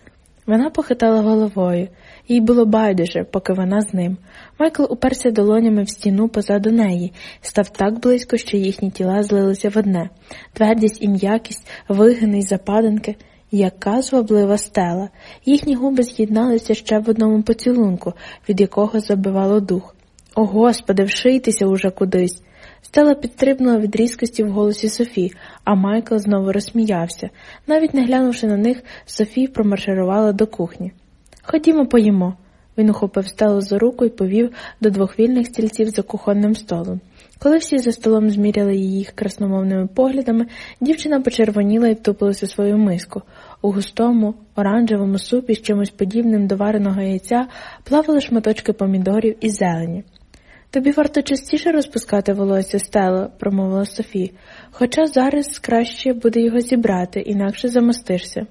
Вона похитала головою, їй було байдуже, поки вона з ним. Майкл уперся долонями в стіну позаду неї, став так близько, що їхні тіла злилися в одне твердість і м'якість, вигини й западинки. Яка зваблива стела. Їхні губи з'єдналися ще в одному поцілунку, від якого забивало дух. О, Господи, вшийтеся уже кудись. Стела підстрибнула від різкості в голосі Софі, а Майкл знову розсміявся. Навіть не глянувши на них, Софі промарширувала до кухні. Ходімо, поїмо. Він ухопив стелу за руку і повів до двох вільних стільців за кухонним столом. Коли всі за столом зміряли її красномовними поглядами, дівчина почервоніла і втупилася у свою миску. У густому, оранжевому супі з чимось подібним до вареного яйця плавали шматочки помідорів і зелені. Тобі варто частіше розпускати волосся стело, промовила Софі, хоча зараз краще буде його зібрати, інакше замостишся.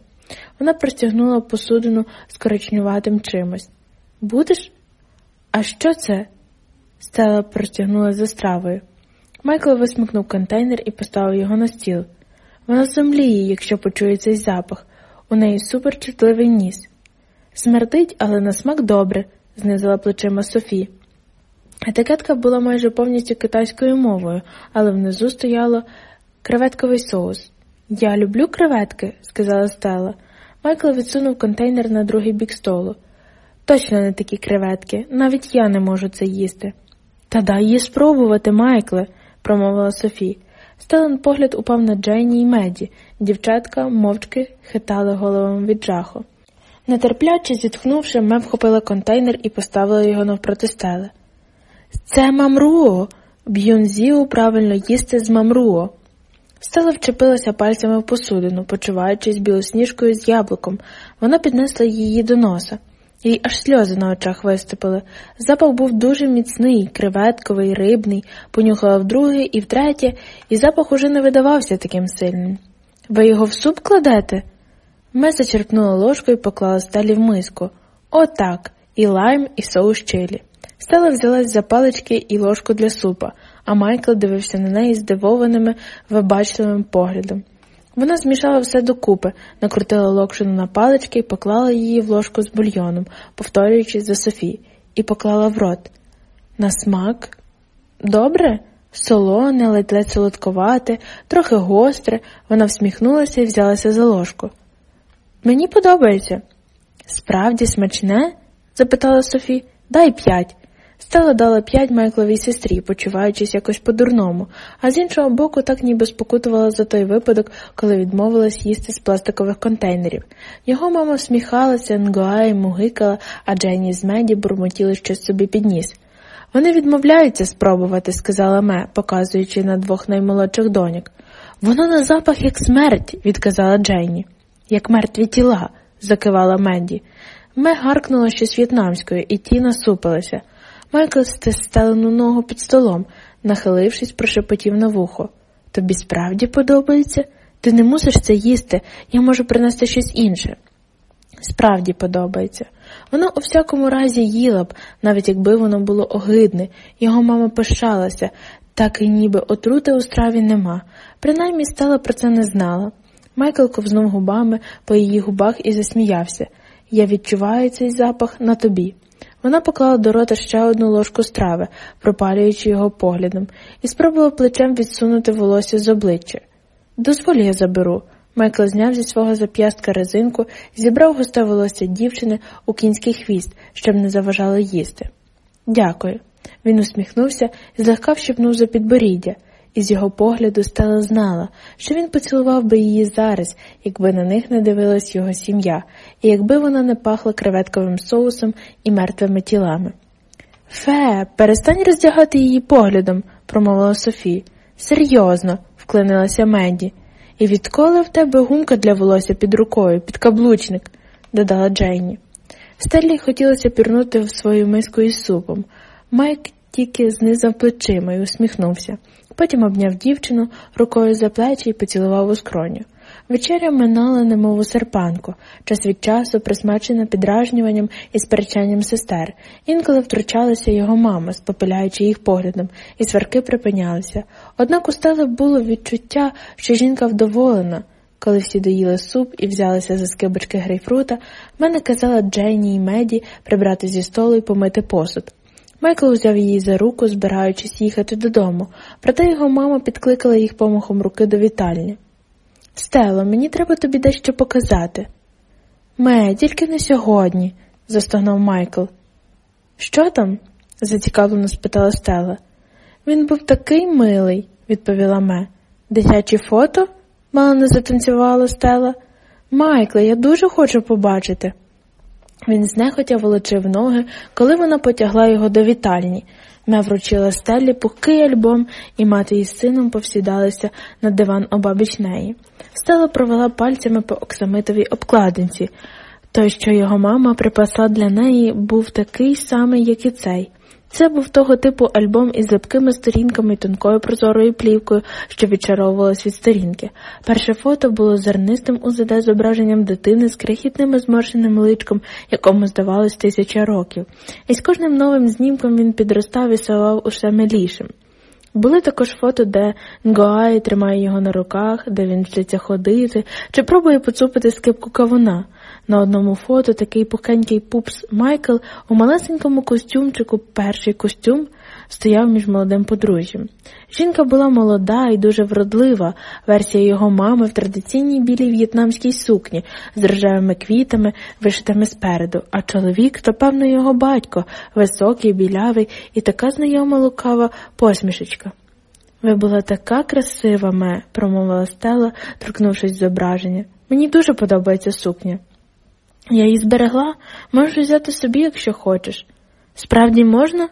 Вона простягнула посудину з коричнюватим чимось. Будеш? А що це? Стела простягнула за стравою. Майкл висмикнув контейнер і поставив його на стіл. Вона зомліє, якщо почує цей запах. У неї суперчутливий ніс. Смердить, але на смак добре, знизила плечима Софі. Етикетка була майже повністю китайською мовою, але внизу стояло креветковий соус. Я люблю креветки, сказала Стелла. Майкл відсунув контейнер на другий бік столу. Точно не такі креветки, навіть я не можу це їсти. Та дай її спробувати, Майкле, промовила Софі. Стелен погляд упав на Джейні і Меді. Дівчатка мовчки хитали головами від жаху. Нетерпляче зітхнувши, Мев вхопила контейнер і поставила його навпроти стели. Це мамруо. Б'юнзіу правильно їсти з мамруо. Стела вчепилася пальцями в посудину, почуваючись білосніжкою з яблуком. Вона піднесла її до носа. Їй аж сльози на очах виступили. Запах був дуже міцний, креветковий, рибний, понюхала вдруге і втретє, і запах уже не видавався таким сильним. Ви його в суп кладете? Ме зачерпнула ложку і поклала стелі в миску. Отак, і лайм, і соус чилі. Стела взялась за палички і ложку для супа, а Майкл дивився на неї здивованими, вибачливим поглядом. Вона змішала все докупи, накрутила локшину на палички і поклала її в ложку з бульйоном, повторюючи за Софі, і поклала в рот. На смак? Добре? Солоне, ледь солодковате, трохи гостре, вона всміхнулася і взялася за ложку. Мені подобається. Справді смачне? запитала Софі. Дай п'ять. Стела дала п'ять Майкловій сестрі, почуваючись якось по-дурному, а з іншого боку так ніби спокутувала за той випадок, коли відмовилась їсти з пластикових контейнерів. Його мама всміхалася, нгоа і мугикала, а Дженні з Меді бурмотіли щось собі підніс. Вони відмовляються спробувати, сказала Ме, показуючи на двох наймолодших доньок. Воно на запах як смерть, відказала Дженні. Як мертві тіла, закивала Менді. Ме гаркнула щось в'єтнамською, і ті насупилися. Майкл стелену ногу під столом, нахилившись, прошепотів на вухо. Тобі справді подобається? Ти не мусиш це їсти, я можу принести щось інше. Справді подобається. Воно у всякому разі їла б, навіть якби воно було огидне, його мама пишалася, так і ніби отрути у страві нема. Принаймні стала про це не знала. Майкл ковзнув губами по її губах і засміявся. Я відчуваю цей запах на тобі. Вона поклала до рота ще одну ложку страви, пропалюючи його поглядом, і спробувала плечем відсунути волосся з обличчя. Дозволь, я заберу. Майкл зняв зі свого зап'ястка резинку і зібрав густе волосся дівчини у кінський хвіст, щоб не заважало їсти. Дякую. Він усміхнувся і злегка вщипнув за підборіддя. Із його погляду стала знала, що він поцілував би її зараз, якби на них не дивилась його сім'я, і якби вона не пахла креветковим соусом і мертвими тілами. Фе, перестань роздягати її поглядом, промовила Софі. Серйозно, вклинилася Менді. І відколи в тебе гумка для волосся під рукою, підкаблучник, додала Джейні. Стеллі хотілося пірнути в свою миску із супом. Майк тільки знизав плечима і усміхнувся. Потім обняв дівчину рукою за плечі і поцілував у скроню. Вечеря минала немов у серпанку, час від часу присмачена підражнюванням і сперечанням сестер. Інколи втручалася його мама, спопиляючи їх поглядом, і сварки припинялися. Однак у Стели було відчуття, що жінка вдоволена. Коли всі доїли суп і взялися за скибочки грейпфрута, мене казала Джейні і Меді прибрати зі столу і помити посуд. Майкл узяв її за руку, збираючись їхати додому, проте його мама підкликала їх помахом руки до вітальні. Стело, мені треба тобі дещо показати. Ме, тільки не сьогодні, застогнав Майкл. Що там? зацікавлено спитала Стела. Він був такий милий, відповіла Ме. Дитячі фото? мало не затанцювала Стела. Майкле, я дуже хочу побачити. Він знехотя волочив ноги, коли вона потягла його до вітальні. Ме вручила стелі пухкий альбом, і мати із сином повсідалися на диван обабіч неї. Стела провела пальцями по оксамитовій обкладинці. Той, що його мама припасла для неї, був такий самий, як і цей. Це був того типу альбом із липкими сторінками і тонкою прозорою плівкою, що відчаровувалась від сторінки. Перше фото було зернистим УЗД зображенням дитини з крихітним зморщеним личком, якому здавалось тисяча років. І з кожним новим знімком він підростав і ставав усе милішим. Були також фото, де Нгоай тримає його на руках, де він вчиться ходити, чи пробує поцупити скипку кавуна. На одному фото такий пухенький пупс Майкл у малесенькому костюмчику, перший костюм, стояв між молодим подружжям. Жінка була молода і дуже вродлива, версія його мами в традиційній білій в'єтнамській сукні з рожевими квітами, вишитими спереду, а чоловік то, певно, його батько, високий, білявий і така знайома лукава посмішечка. Ви була така красива, ме, промовила Стелла, торкнувшись зображення. Мені дуже подобається сукня. Я її зберегла, можеш взяти собі, якщо хочеш. Справді можна?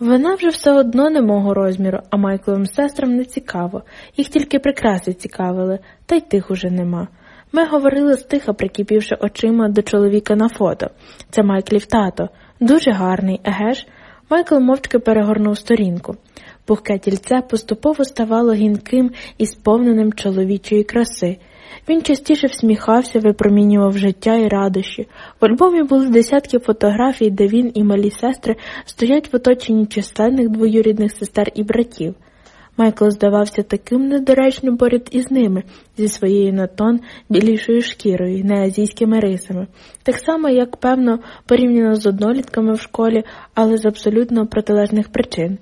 Вона вже все одно не мого розміру, а Майкловим сестрам не цікаво, їх тільки прикраси цікавили, та й тих уже нема. Ми говорили стиха, прикипівши очима до чоловіка на фото. Це Майклів тато, дуже гарний, еге ж? Майкл мовчки перегорнув сторінку. Пухке тільце поступово ставало гінким і сповненим чоловічої краси. Він частіше всміхався, випромінював життя і радощі. В альбомі були десятки фотографій, де він і малі сестри стоять в оточенні численних двоюрідних сестер і братів. Майкл здавався таким недоречним поряд із ними, зі своєю на тон білішою шкірою, неазійськими рисами, так само, як, певно, порівняно з однолітками в школі, але з абсолютно протилежних причин.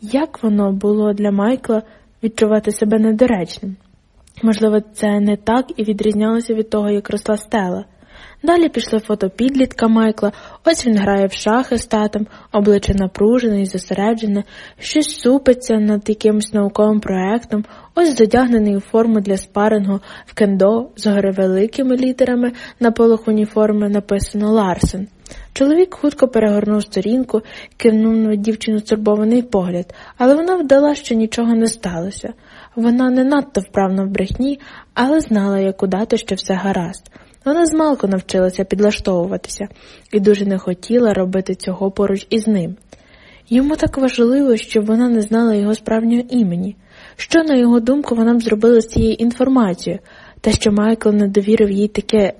Як воно було для Майкла відчувати себе недоречним? Можливо, це не так і відрізнялося від того, як росла стела. Далі пішли фото підлітка Майкла, ось він грає в шахи з татом, обличчя напружене і зосереджене, щось супиться над якимось науковим проектом, ось задягнений у форму для спарингу. В кендо згори великими літерами. На полох уніформи написано Ларсен. Чоловік хутко перегорнув сторінку, кивнув на дівчину стурбований погляд, але вона вдала, що нічого не сталося. Вона не надто вправна в брехні, але знала, як удати, що все гаразд. Вона змалку навчилася підлаштовуватися і дуже не хотіла робити цього поруч із ним. Йому так важливо, щоб вона не знала його справжнього імені. Що, на його думку, вона б зробила з цією інформацією, те, що Майкл не довірив їй таке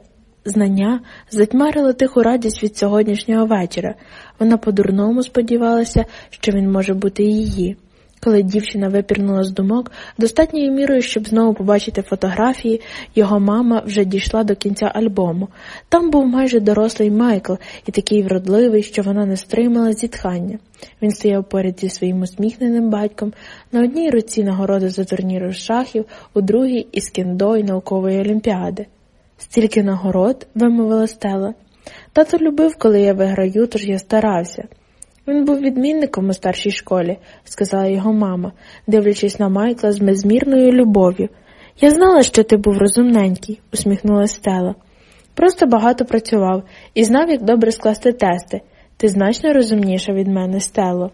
знання, затьмарило тиху радість від сьогоднішнього вечора. Вона по-дурному сподівалася, що він може бути її. Коли дівчина випірнула з думок, достатньою мірою, щоб знову побачити фотографії, його мама вже дійшла до кінця альбому. Там був майже дорослий Майкл і такий вродливий, що вона не стримала зітхання. Він стояв поряд зі своїм усміхненим батьком, на одній руці нагороди за турніру шахів, у другій із кіндо й наукової олімпіади. Стільки нагород, вимовила Стела. Тато любив, коли я виграю, тож я старався. Він був відмінником у старшій школі, сказала його мама, дивлячись на Майкла з безмірною любов'ю. Я знала, що ти був розумненький, усміхнулася Стела. Просто багато працював і знав, як добре скласти тести. Ти значно розумніша від мене, Стело.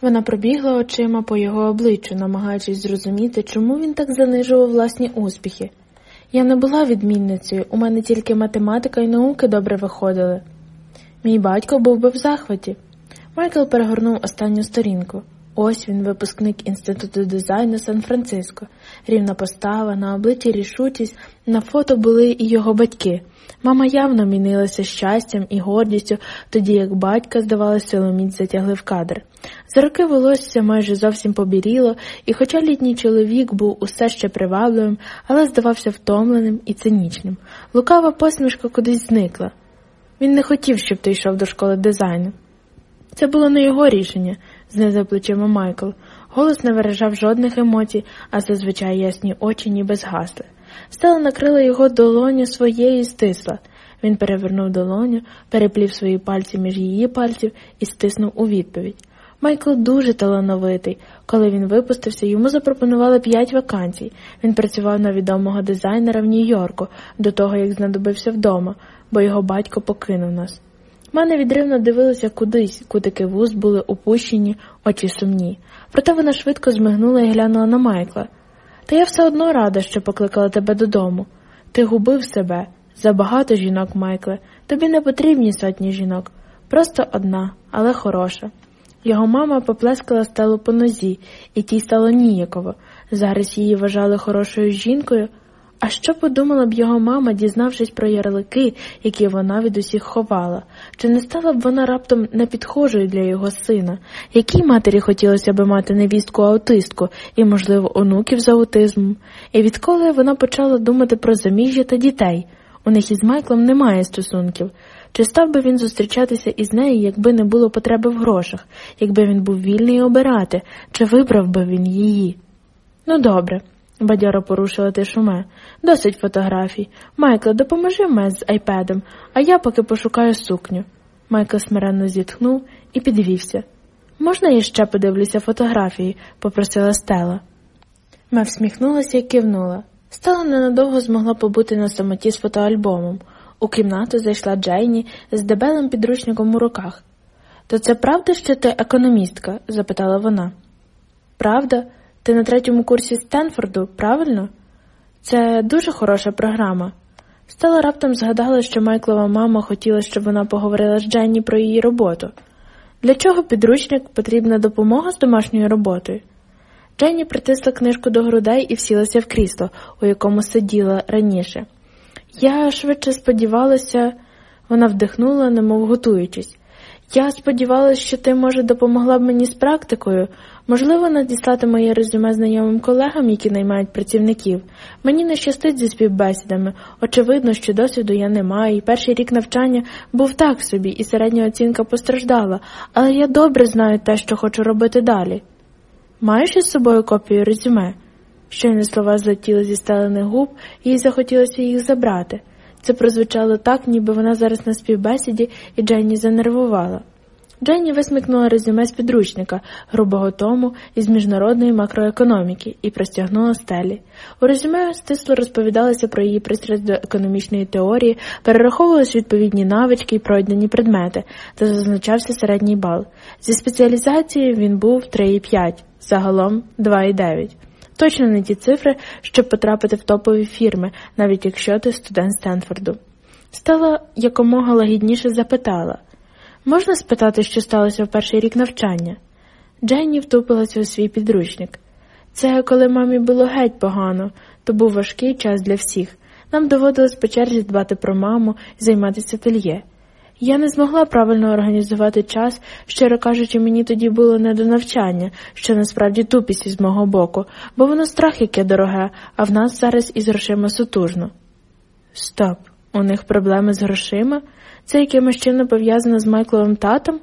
Вона пробігла очима по його обличчю, намагаючись зрозуміти, чому він так занижував власні успіхи. Я не була відмінницею, у мене тільки математика і науки добре виходили. Мій батько був би в захваті. Майкл перегорнув останню сторінку. Ось він, випускник Інституту дизайну Сан-Франциско. Рівна постава, на обличчі рішучість, на фото були і його батьки. Мама явно мінилася щастям і гордістю, тоді як батька, здавалося, силоміць затягли в кадр. За роки волосся майже зовсім побіріло, і хоча літній чоловік був усе ще привабливим, але здавався втомленим і цинічним. Лукава посмішка кудись зникла. Він не хотів, щоб ти йшов до школи дизайну. Це було не його рішення, знизав плечима Майкл. Голос не виражав жодних емоцій, а зазвичай ясні очі ніби згасли. Стела накрила його долоню своєю і стисла. Він перевернув долоню, переплів свої пальці між її пальців і стиснув у відповідь. Майкл дуже талановитий. Коли він випустився, йому запропонували п'ять вакансій. Він працював на відомого дизайнера в Нью-Йорку до того, як знадобився вдома, бо його батько покинув нас. Ма невідривно дивилася кудись, кутики вуз були опущені, очі сумні. Проте вона швидко змигнула і глянула на Майкла. Та я все одно рада, що покликала тебе додому. Ти губив себе. Забагато жінок, Майкле. Тобі не потрібні сотні жінок. Просто одна, але хороша. Його мама поплескала стелу по нозі, і тій стало ніяково. Зараз її вважали хорошою жінкою, а що подумала б його мама, дізнавшись про ярлики, які вона від усіх ховала? Чи не стала б вона раптом непідхожою для його сина? Якій матері хотілося б мати невістку аутистку і, можливо, онуків з аутизмом? І відколи вона почала думати про заміжжя та дітей? У них із Майклом немає стосунків. Чи став би він зустрічатися із нею, якби не було потреби в грошах, якби він був вільний обирати, чи вибрав би він її? Ну добре бадьоро порушила тишуме. Досить фотографій. Майкл, допоможи мені з айпедом, а я поки пошукаю сукню. Майкл смиренно зітхнув і підвівся. Можна я ще подивлюся фотографії? попросила Стела. Ме всміхнулася і кивнула. Стела ненадовго змогла побути на самоті з фотоальбомом. У кімнату зайшла Джейні з дебелим підручником у руках. То це правда, що ти економістка? запитала вона. Правда? Ти на третьому курсі Стенфорду, правильно? Це дуже хороша програма. Стала раптом згадала, що Майклова мама хотіла, щоб вона поговорила з Дженні про її роботу. Для чого підручник потрібна допомога з домашньою роботою? Дженні притисла книжку до грудей і всілася в крісло, у якому сиділа раніше. Я швидше сподівалася, вона вдихнула, немов готуючись. Я сподівалася, що ти, може, допомогла б мені з практикою, можливо, надіслати моє резюме знайомим колегам, які наймають працівників. Мені не щастить зі співбесідами. Очевидно, що досвіду я не маю, і перший рік навчання був так собі, і середня оцінка постраждала, але я добре знаю те, що хочу робити далі. Маєш із собою копію резюме? Щойно слова злетіли зі стелених губ, їй захотілося їх забрати. Це прозвучало так, ніби вона зараз на співбесіді, і Дженні занервувала. Дженні висмикнула резюме з підручника, грубого тому із міжнародної макроекономіки і простягнула стелі. У резюме стисло розповідалося про її пристрасть до економічної теорії, перераховувалися відповідні навички і пройдені предмети, та зазначався середній бал. Зі спеціалізацією він був 3,5, загалом 2,9. Точно не ті цифри, щоб потрапити в топові фірми, навіть якщо ти студент Стенфорду. Стала якомога лагідніше запитала можна спитати, що сталося в перший рік навчання? Дженні втупилася у свій підручник. Це коли мамі було геть погано, то був важкий час для всіх. Нам доводилось по черзі дбати про маму і займатися ательє. Я не змогла правильно організувати час, щиро кажучи, мені тоді було не до навчання, що насправді тупість із мого боку, бо воно страх яке дороге, а в нас зараз із грошима сутужно. Стоп, у них проблеми з грошима? Це якимось чином пов'язано з Майкловим татом?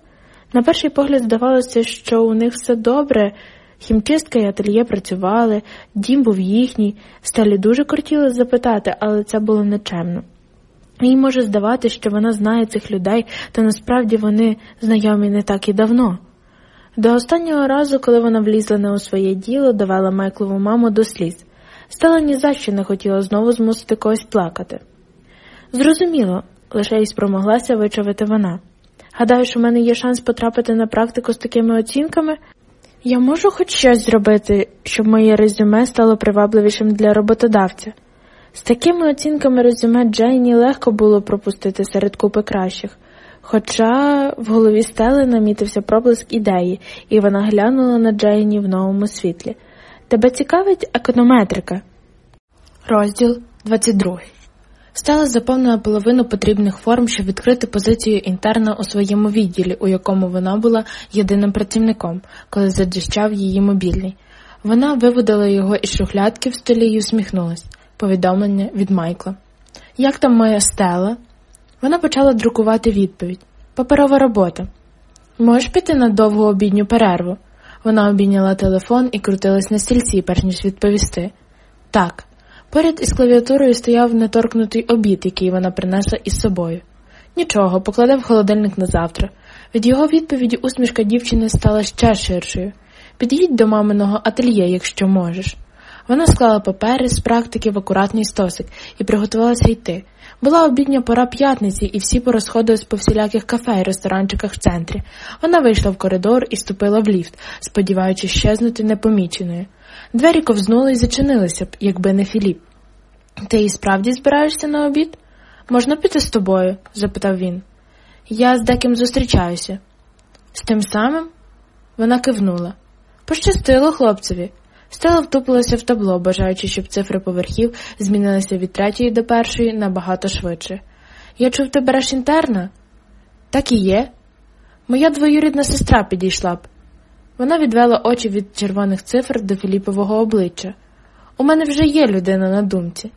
На перший погляд здавалося, що у них все добре. Хімчистка і ательє працювали, дім був їхній, сталі дуже кортіли запитати, але це було нечемно. Їй може здавати, що вона знає цих людей, та насправді вони знайомі не так і давно. До останнього разу, коли вона влізла не у своє діло, довела Майклову маму до сліз. Стала ні за що не хотіла знову змусити когось плакати. Зрозуміло, лише й спромоглася вичавити вона. Гадаєш, у мене є шанс потрапити на практику з такими оцінками? Я можу хоч щось зробити, щоб моє резюме стало привабливішим для роботодавця. З такими оцінками резюме Джейні легко було пропустити серед купи кращих. Хоча в голові стели намітився проблиск ідеї, і вона глянула на Джейні в новому світлі. Тебе цікавить економетрика? Розділ 22 Стела заповнила половину потрібних форм, щоб відкрити позицію інтерна у своєму відділі, у якому вона була єдиним працівником, коли задіщав її мобільний. Вона виводила його із шухлядки в столі і усміхнулась. Повідомлення від Майкла. Як там моя стела? Вона почала друкувати відповідь. Паперова робота. Можеш піти на довгу обідню перерву? Вона обійняла телефон і крутилась на стільці, перш ніж відповісти. Так. Поряд із клавіатурою стояв неторкнутий обід, який вона принесла із собою. Нічого, покладе в холодильник на завтра. Від його відповіді усмішка дівчини стала ще ширшою. Під'їдь до маминого ательє, якщо можеш. Вона склала папери з практики в акуратний стосик і приготувалася йти. Була обідня пора п'ятниці, і всі порозходились по всіляких кафе і ресторанчиках в центрі. Вона вийшла в коридор і ступила в ліфт, сподіваючись щезнути непоміченою. Двері ковзнули і зачинилися б, якби не Філіп. Ти і справді збираєшся на обід? Можна піти з тобою? запитав він. Я з деким зустрічаюся. З тим самим? Вона кивнула. Пощастило хлопцеві. Стела втупилася в табло, бажаючи, щоб цифри поверхів змінилися від третьої до першої набагато швидше. Я чув, ти береш інтерна? Так і є. Моя двоюрідна сестра підійшла б. Вона відвела очі від червоних цифр до Філіпового обличчя. У мене вже є людина на думці.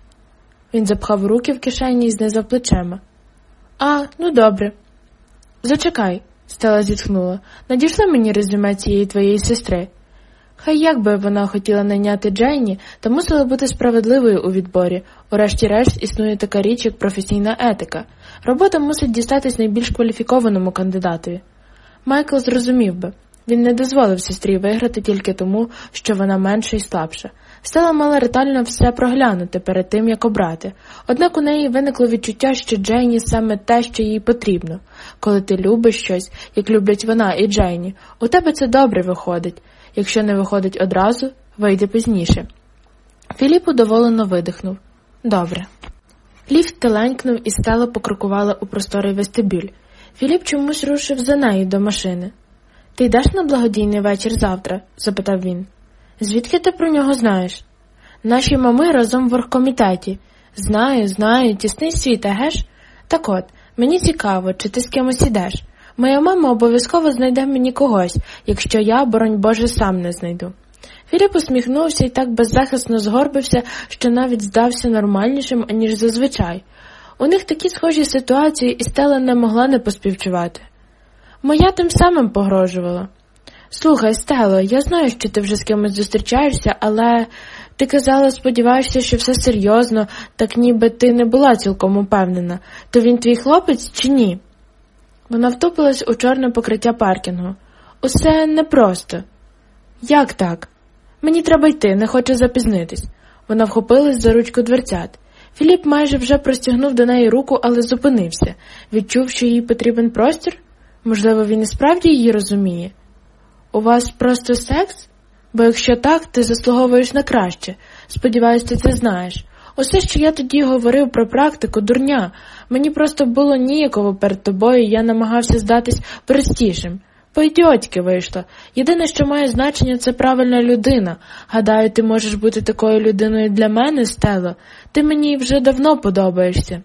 Він запхав руки в кишені і знизав плечима. А, ну добре. Зачекай, Стела зітхнула. Надійшли мені резюме цієї твоєї сестри. Хай як би вона хотіла найняти Дженні, та мусила бути справедливою у відборі. Урешті-решт існує така річ, як професійна етика. Робота мусить дістатись найбільш кваліфікованому кандидатові. Майкл зрозумів би. Він не дозволив сестрі виграти тільки тому, що вона менша і слабша. Стела мала ретельно все проглянути перед тим, як обрати, однак у неї виникло відчуття, що Джейні саме те, що їй потрібно. Коли ти любиш щось, як люблять вона і Джейні, у тебе це добре виходить. Якщо не виходить одразу, вийде пізніше. Філіп удоволено видихнув. Добре. Ліфт теленькнув і стела покрокувала у просторий вестибюль. Філіп чомусь рушив за нею до машини. Ти йдеш на благодійний вечір завтра? запитав він. Звідки ти про нього знаєш? Наші мами разом в оргкомітеті. Знаю, знаю, тісний світ, геш? Так от, мені цікаво, чи ти з кимось ідеш. Моя мама обов'язково знайде мені когось, якщо я, боронь Боже, сам не знайду. Філіп усміхнувся і так беззахисно згорбився, що навіть здався нормальнішим, аніж зазвичай. У них такі схожі ситуації, і Стела не могла не поспівчувати. Моя тим самим погрожувала. Слухай, Стело, я знаю, що ти вже з кимось зустрічаєшся, але ти казала, сподіваєшся, що все серйозно, так ніби ти не була цілком упевнена. То він твій хлопець чи ні? Вона втопилась у чорне покриття паркінгу. Усе непросто. Як так? Мені треба йти, не хочу запізнитись. Вона вхопилась за ручку дверцят. Філіп майже вже простягнув до неї руку, але зупинився, відчув, що їй потрібен простір. Можливо, він і справді її розуміє. У вас просто секс? Бо якщо так, ти заслуговуєш на краще. Сподіваюсь, ти це знаєш. Усе, що я тоді говорив про практику, дурня. Мені просто було ніяково перед тобою, я намагався здатись простішим. Пойдьотьки вийшло. Єдине, що має значення, це правильна людина. Гадаю, ти можеш бути такою людиною для мене, Стело. Ти мені вже давно подобаєшся.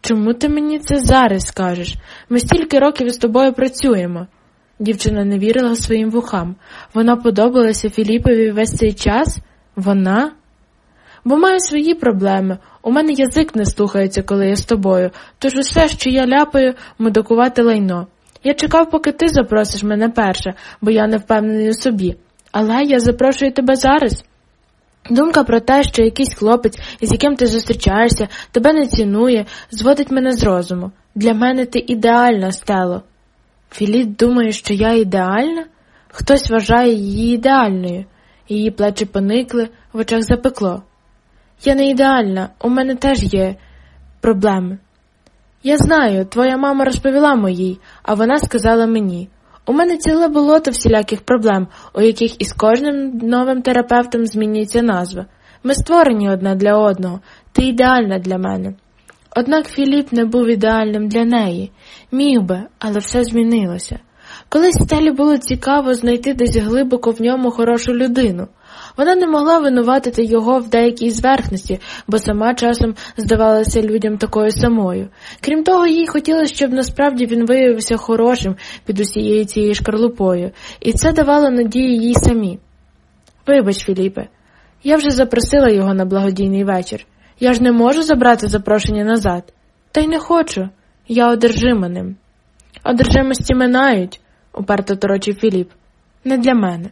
Чому ти мені це зараз скажеш? Ми стільки років з тобою працюємо. Дівчина не вірила своїм вухам. Вона подобалася Філіпові весь цей час? Вона? Бо маю свої проблеми. У мене язик не слухається, коли я з тобою, тож усе, що я ляпаю, мудокувати лайно. Я чекав, поки ти запросиш мене перше, бо я не впевнений у собі. Але я запрошую тебе зараз. Думка про те, що якийсь хлопець, із яким ти зустрічаєшся, тебе не цінує, зводить мене з розуму. Для мене ти ідеальна, стело. Філіт думає, що я ідеальна? Хтось вважає її ідеальною. Її плечі поникли, в очах запекло. Я не ідеальна, у мене теж є проблеми. Я знаю, твоя мама розповіла моїй, а вона сказала мені. У мене ціле болото всіляких проблем, у яких із кожним новим терапевтом змінюється назва. Ми створені одна для одного, ти ідеальна для мене. Однак Філіп не був ідеальним для неї, міг би, але все змінилося. Колись Стелі було цікаво знайти десь глибоко в ньому хорошу людину. Вона не могла винуватити його в деякій зверхності, бо сама часом здавалася людям такою самою. Крім того, їй хотілося, щоб насправді він виявився хорошим під усією цією шкарлупою, і це давало надію їй самі. Вибач, Філіпе, я вже запросила його на благодійний вечір. Я ж не можу забрати запрошення назад. Та й не хочу. Я одержима ним. Одержимості минають, уперто торочив Філіп. Не для мене.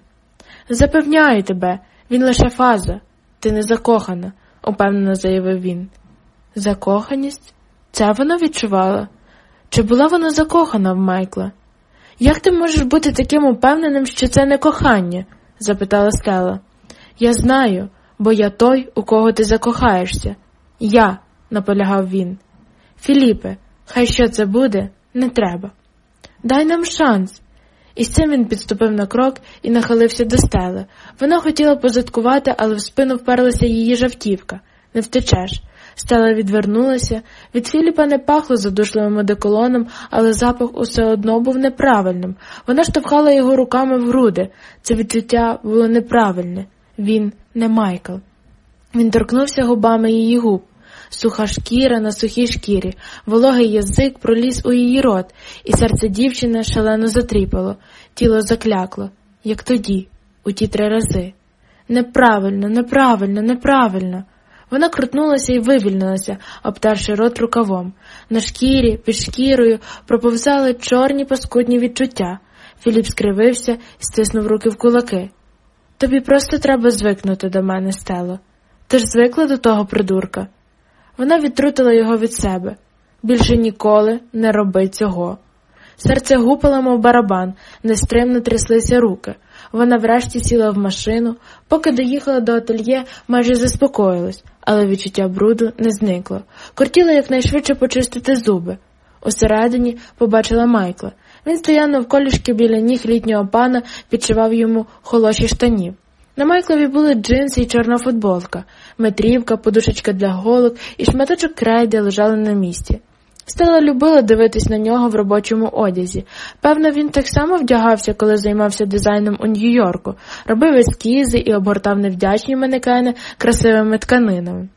Запевняю тебе, він лише фаза. Ти не закохана, упевнено заявив він. Закоханість? Це вона відчувала? Чи була вона закохана в Майкла? Як ти можеш бути таким упевненим, що це не кохання? запитала Стела. Я знаю, бо я той, у кого ти закохаєшся. Я, наполягав він. Філіпе, хай що це буде, не треба. Дай нам шанс. І з цим він підступив на крок і нахилився до стели. Вона хотіла позадкувати, але в спину вперлася її жавтівка. Не втечеш. Стела відвернулася. Від Філіпа не пахло задушливим одеколоном, але запах усе одно був неправильним. Вона штовхала його руками в груди. Це відчуття було неправильне. Він не Майкл. Він торкнувся губами її губ. Суха шкіра на сухій шкірі, вологий язик проліз у її рот, і серце дівчини шалено затріпало, тіло заклякло, як тоді, у ті три рази. Неправильно, неправильно, неправильно. Вона крутнулася і вивільнилася, обтерши рот рукавом. На шкірі, під шкірою проповзали чорні паскудні відчуття. Філіп скривився і стиснув руки в кулаки. Тобі просто треба звикнути до мене, Стело. Ти ж звикла до того придурка. Вона відтрутила його від себе. Більше ніколи не роби цього. Серце гупало, мов барабан, нестримно тряслися руки. Вона врешті сіла в машину, поки доїхала до ательє, майже заспокоїлась, але відчуття бруду не зникло. Кортіла якнайшвидше почистити зуби. Усередині побачила Майкла. Він стояв навколішки біля ніг літнього пана, підшивав йому холоші штанів. На Майклові були джинси і чорна футболка, метрівка, подушечка для голок і шматочок крейди лежали на місці. Стела любила дивитись на нього в робочому одязі. Певно, він так само вдягався, коли займався дизайном у Нью-Йорку, робив ескізи і обгортав невдячні манекени красивими тканинами.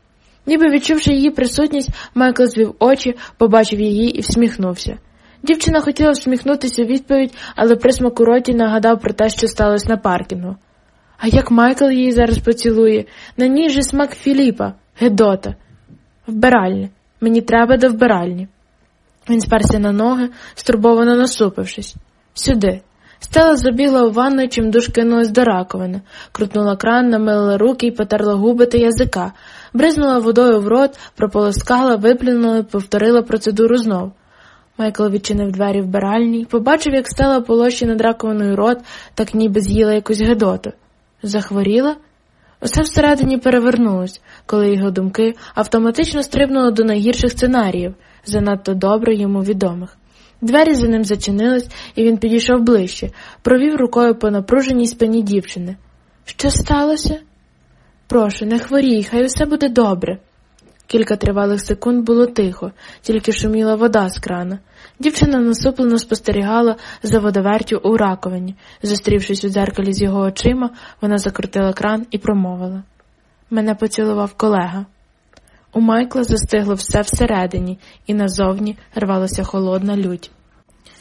Ніби відчувши її присутність, Майкл звів очі, побачив її і всміхнувся. Дівчина хотіла всміхнутися у відповідь, але присмак у роті нагадав про те, що сталося на паркінгу. А як Майкл її зараз поцілує, на ній же смак Філіпа, Гедота. Вбиральня. Мені треба до вбиральні. Він сперся на ноги, стурбовано насупившись. Сюди. Стела забігла у ванну, чим душ кинулась до раковини, крутнула кран, намилила руки і потерла губи та язика, бризнула водою в рот, прополоскала, виплюнула і повторила процедуру знов. Майкл відчинив двері вбиральні, побачив, як стела полощі над раковиною рот, так ніби з'їла якусь гедоту. Захворіла? Усе всередині перевернулось, коли його думки автоматично стрибнули до найгірших сценаріїв, занадто добре йому відомих. Двері за ним зачинились, і він підійшов ближче, провів рукою по напруженій спині дівчини. Що сталося? Прошу, не хворій, хай усе буде добре. Кілька тривалих секунд було тихо, тільки шуміла вода з крана. Дівчина насуплено спостерігала за водовертю у раковині. Зустрівшись у дзеркалі з його очима, вона закрутила кран і промовила Мене поцілував колега. У Майкла застигло все всередині, і назовні рвалася холодна лють.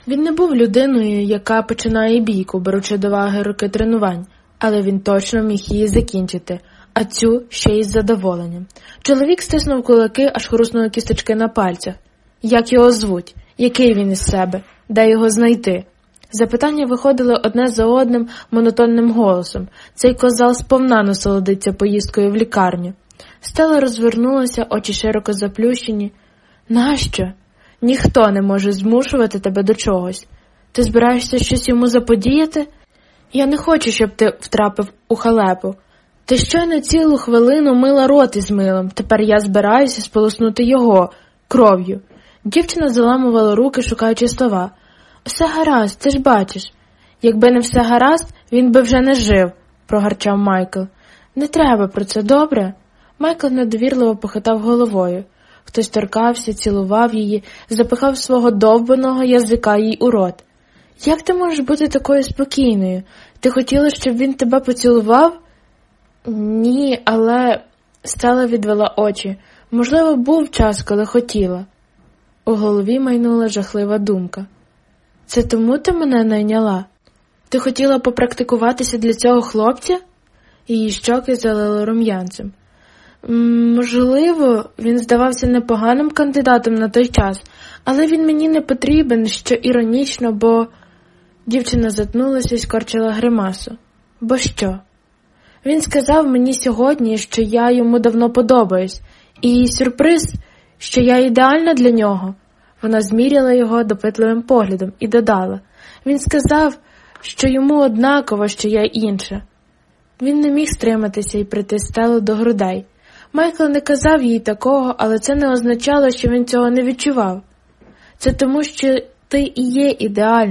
Він не був людиною, яка починає бійку, беручи до ваги роки тренувань, але він точно міг її закінчити, а цю ще й з задоволенням. Чоловік стиснув кулаки, аж хруснули кісточки на пальцях. Як його звуть? Який він із себе? Де його знайти? Запитання виходили одне за одним монотонним голосом. Цей козал сповна насолодиться поїздкою в лікарню. Стела розвернулася, очі широко заплющені. Нащо? Ніхто не може змушувати тебе до чогось. Ти збираєшся щось йому заподіяти? Я не хочу, щоб ти втрапив у халепу. Ти щойно цілу хвилину мила рот із милом, тепер я збираюся сполоснути його кров'ю. Дівчина заламувала руки, шукаючи слова. Все гаразд, ти ж бачиш. Якби не все гаразд, він би вже не жив, прогарчав Майкл. Не треба про це добре. Майкл недовірливо похитав головою. Хтось торкався, цілував її, запихав свого довбаного язика їй у рот. Як ти можеш бути такою спокійною? Ти хотіла, щоб він тебе поцілував? Ні, але Стела відвела очі. Можливо, був час, коли хотіла. У голові майнула жахлива думка. Це тому ти мене найняла? Ти хотіла попрактикуватися для цього хлопця? Її щоки залили рум'янцем. Можливо, він здавався непоганим кандидатом на той час, але він мені не потрібен, що іронічно, бо. Дівчина затнулася і скорчила гримасу. Бо що? Він сказав мені сьогодні, що я йому давно подобаюсь, і сюрприз, що я ідеальна для нього. Вона зміряла його допитливим поглядом і додала він сказав, що йому однаково, що я інша. Він не міг стриматися і прийти до грудей. Майкл не казав їй такого, але це не означало, що він цього не відчував. Це тому, що ти і є ідеальна.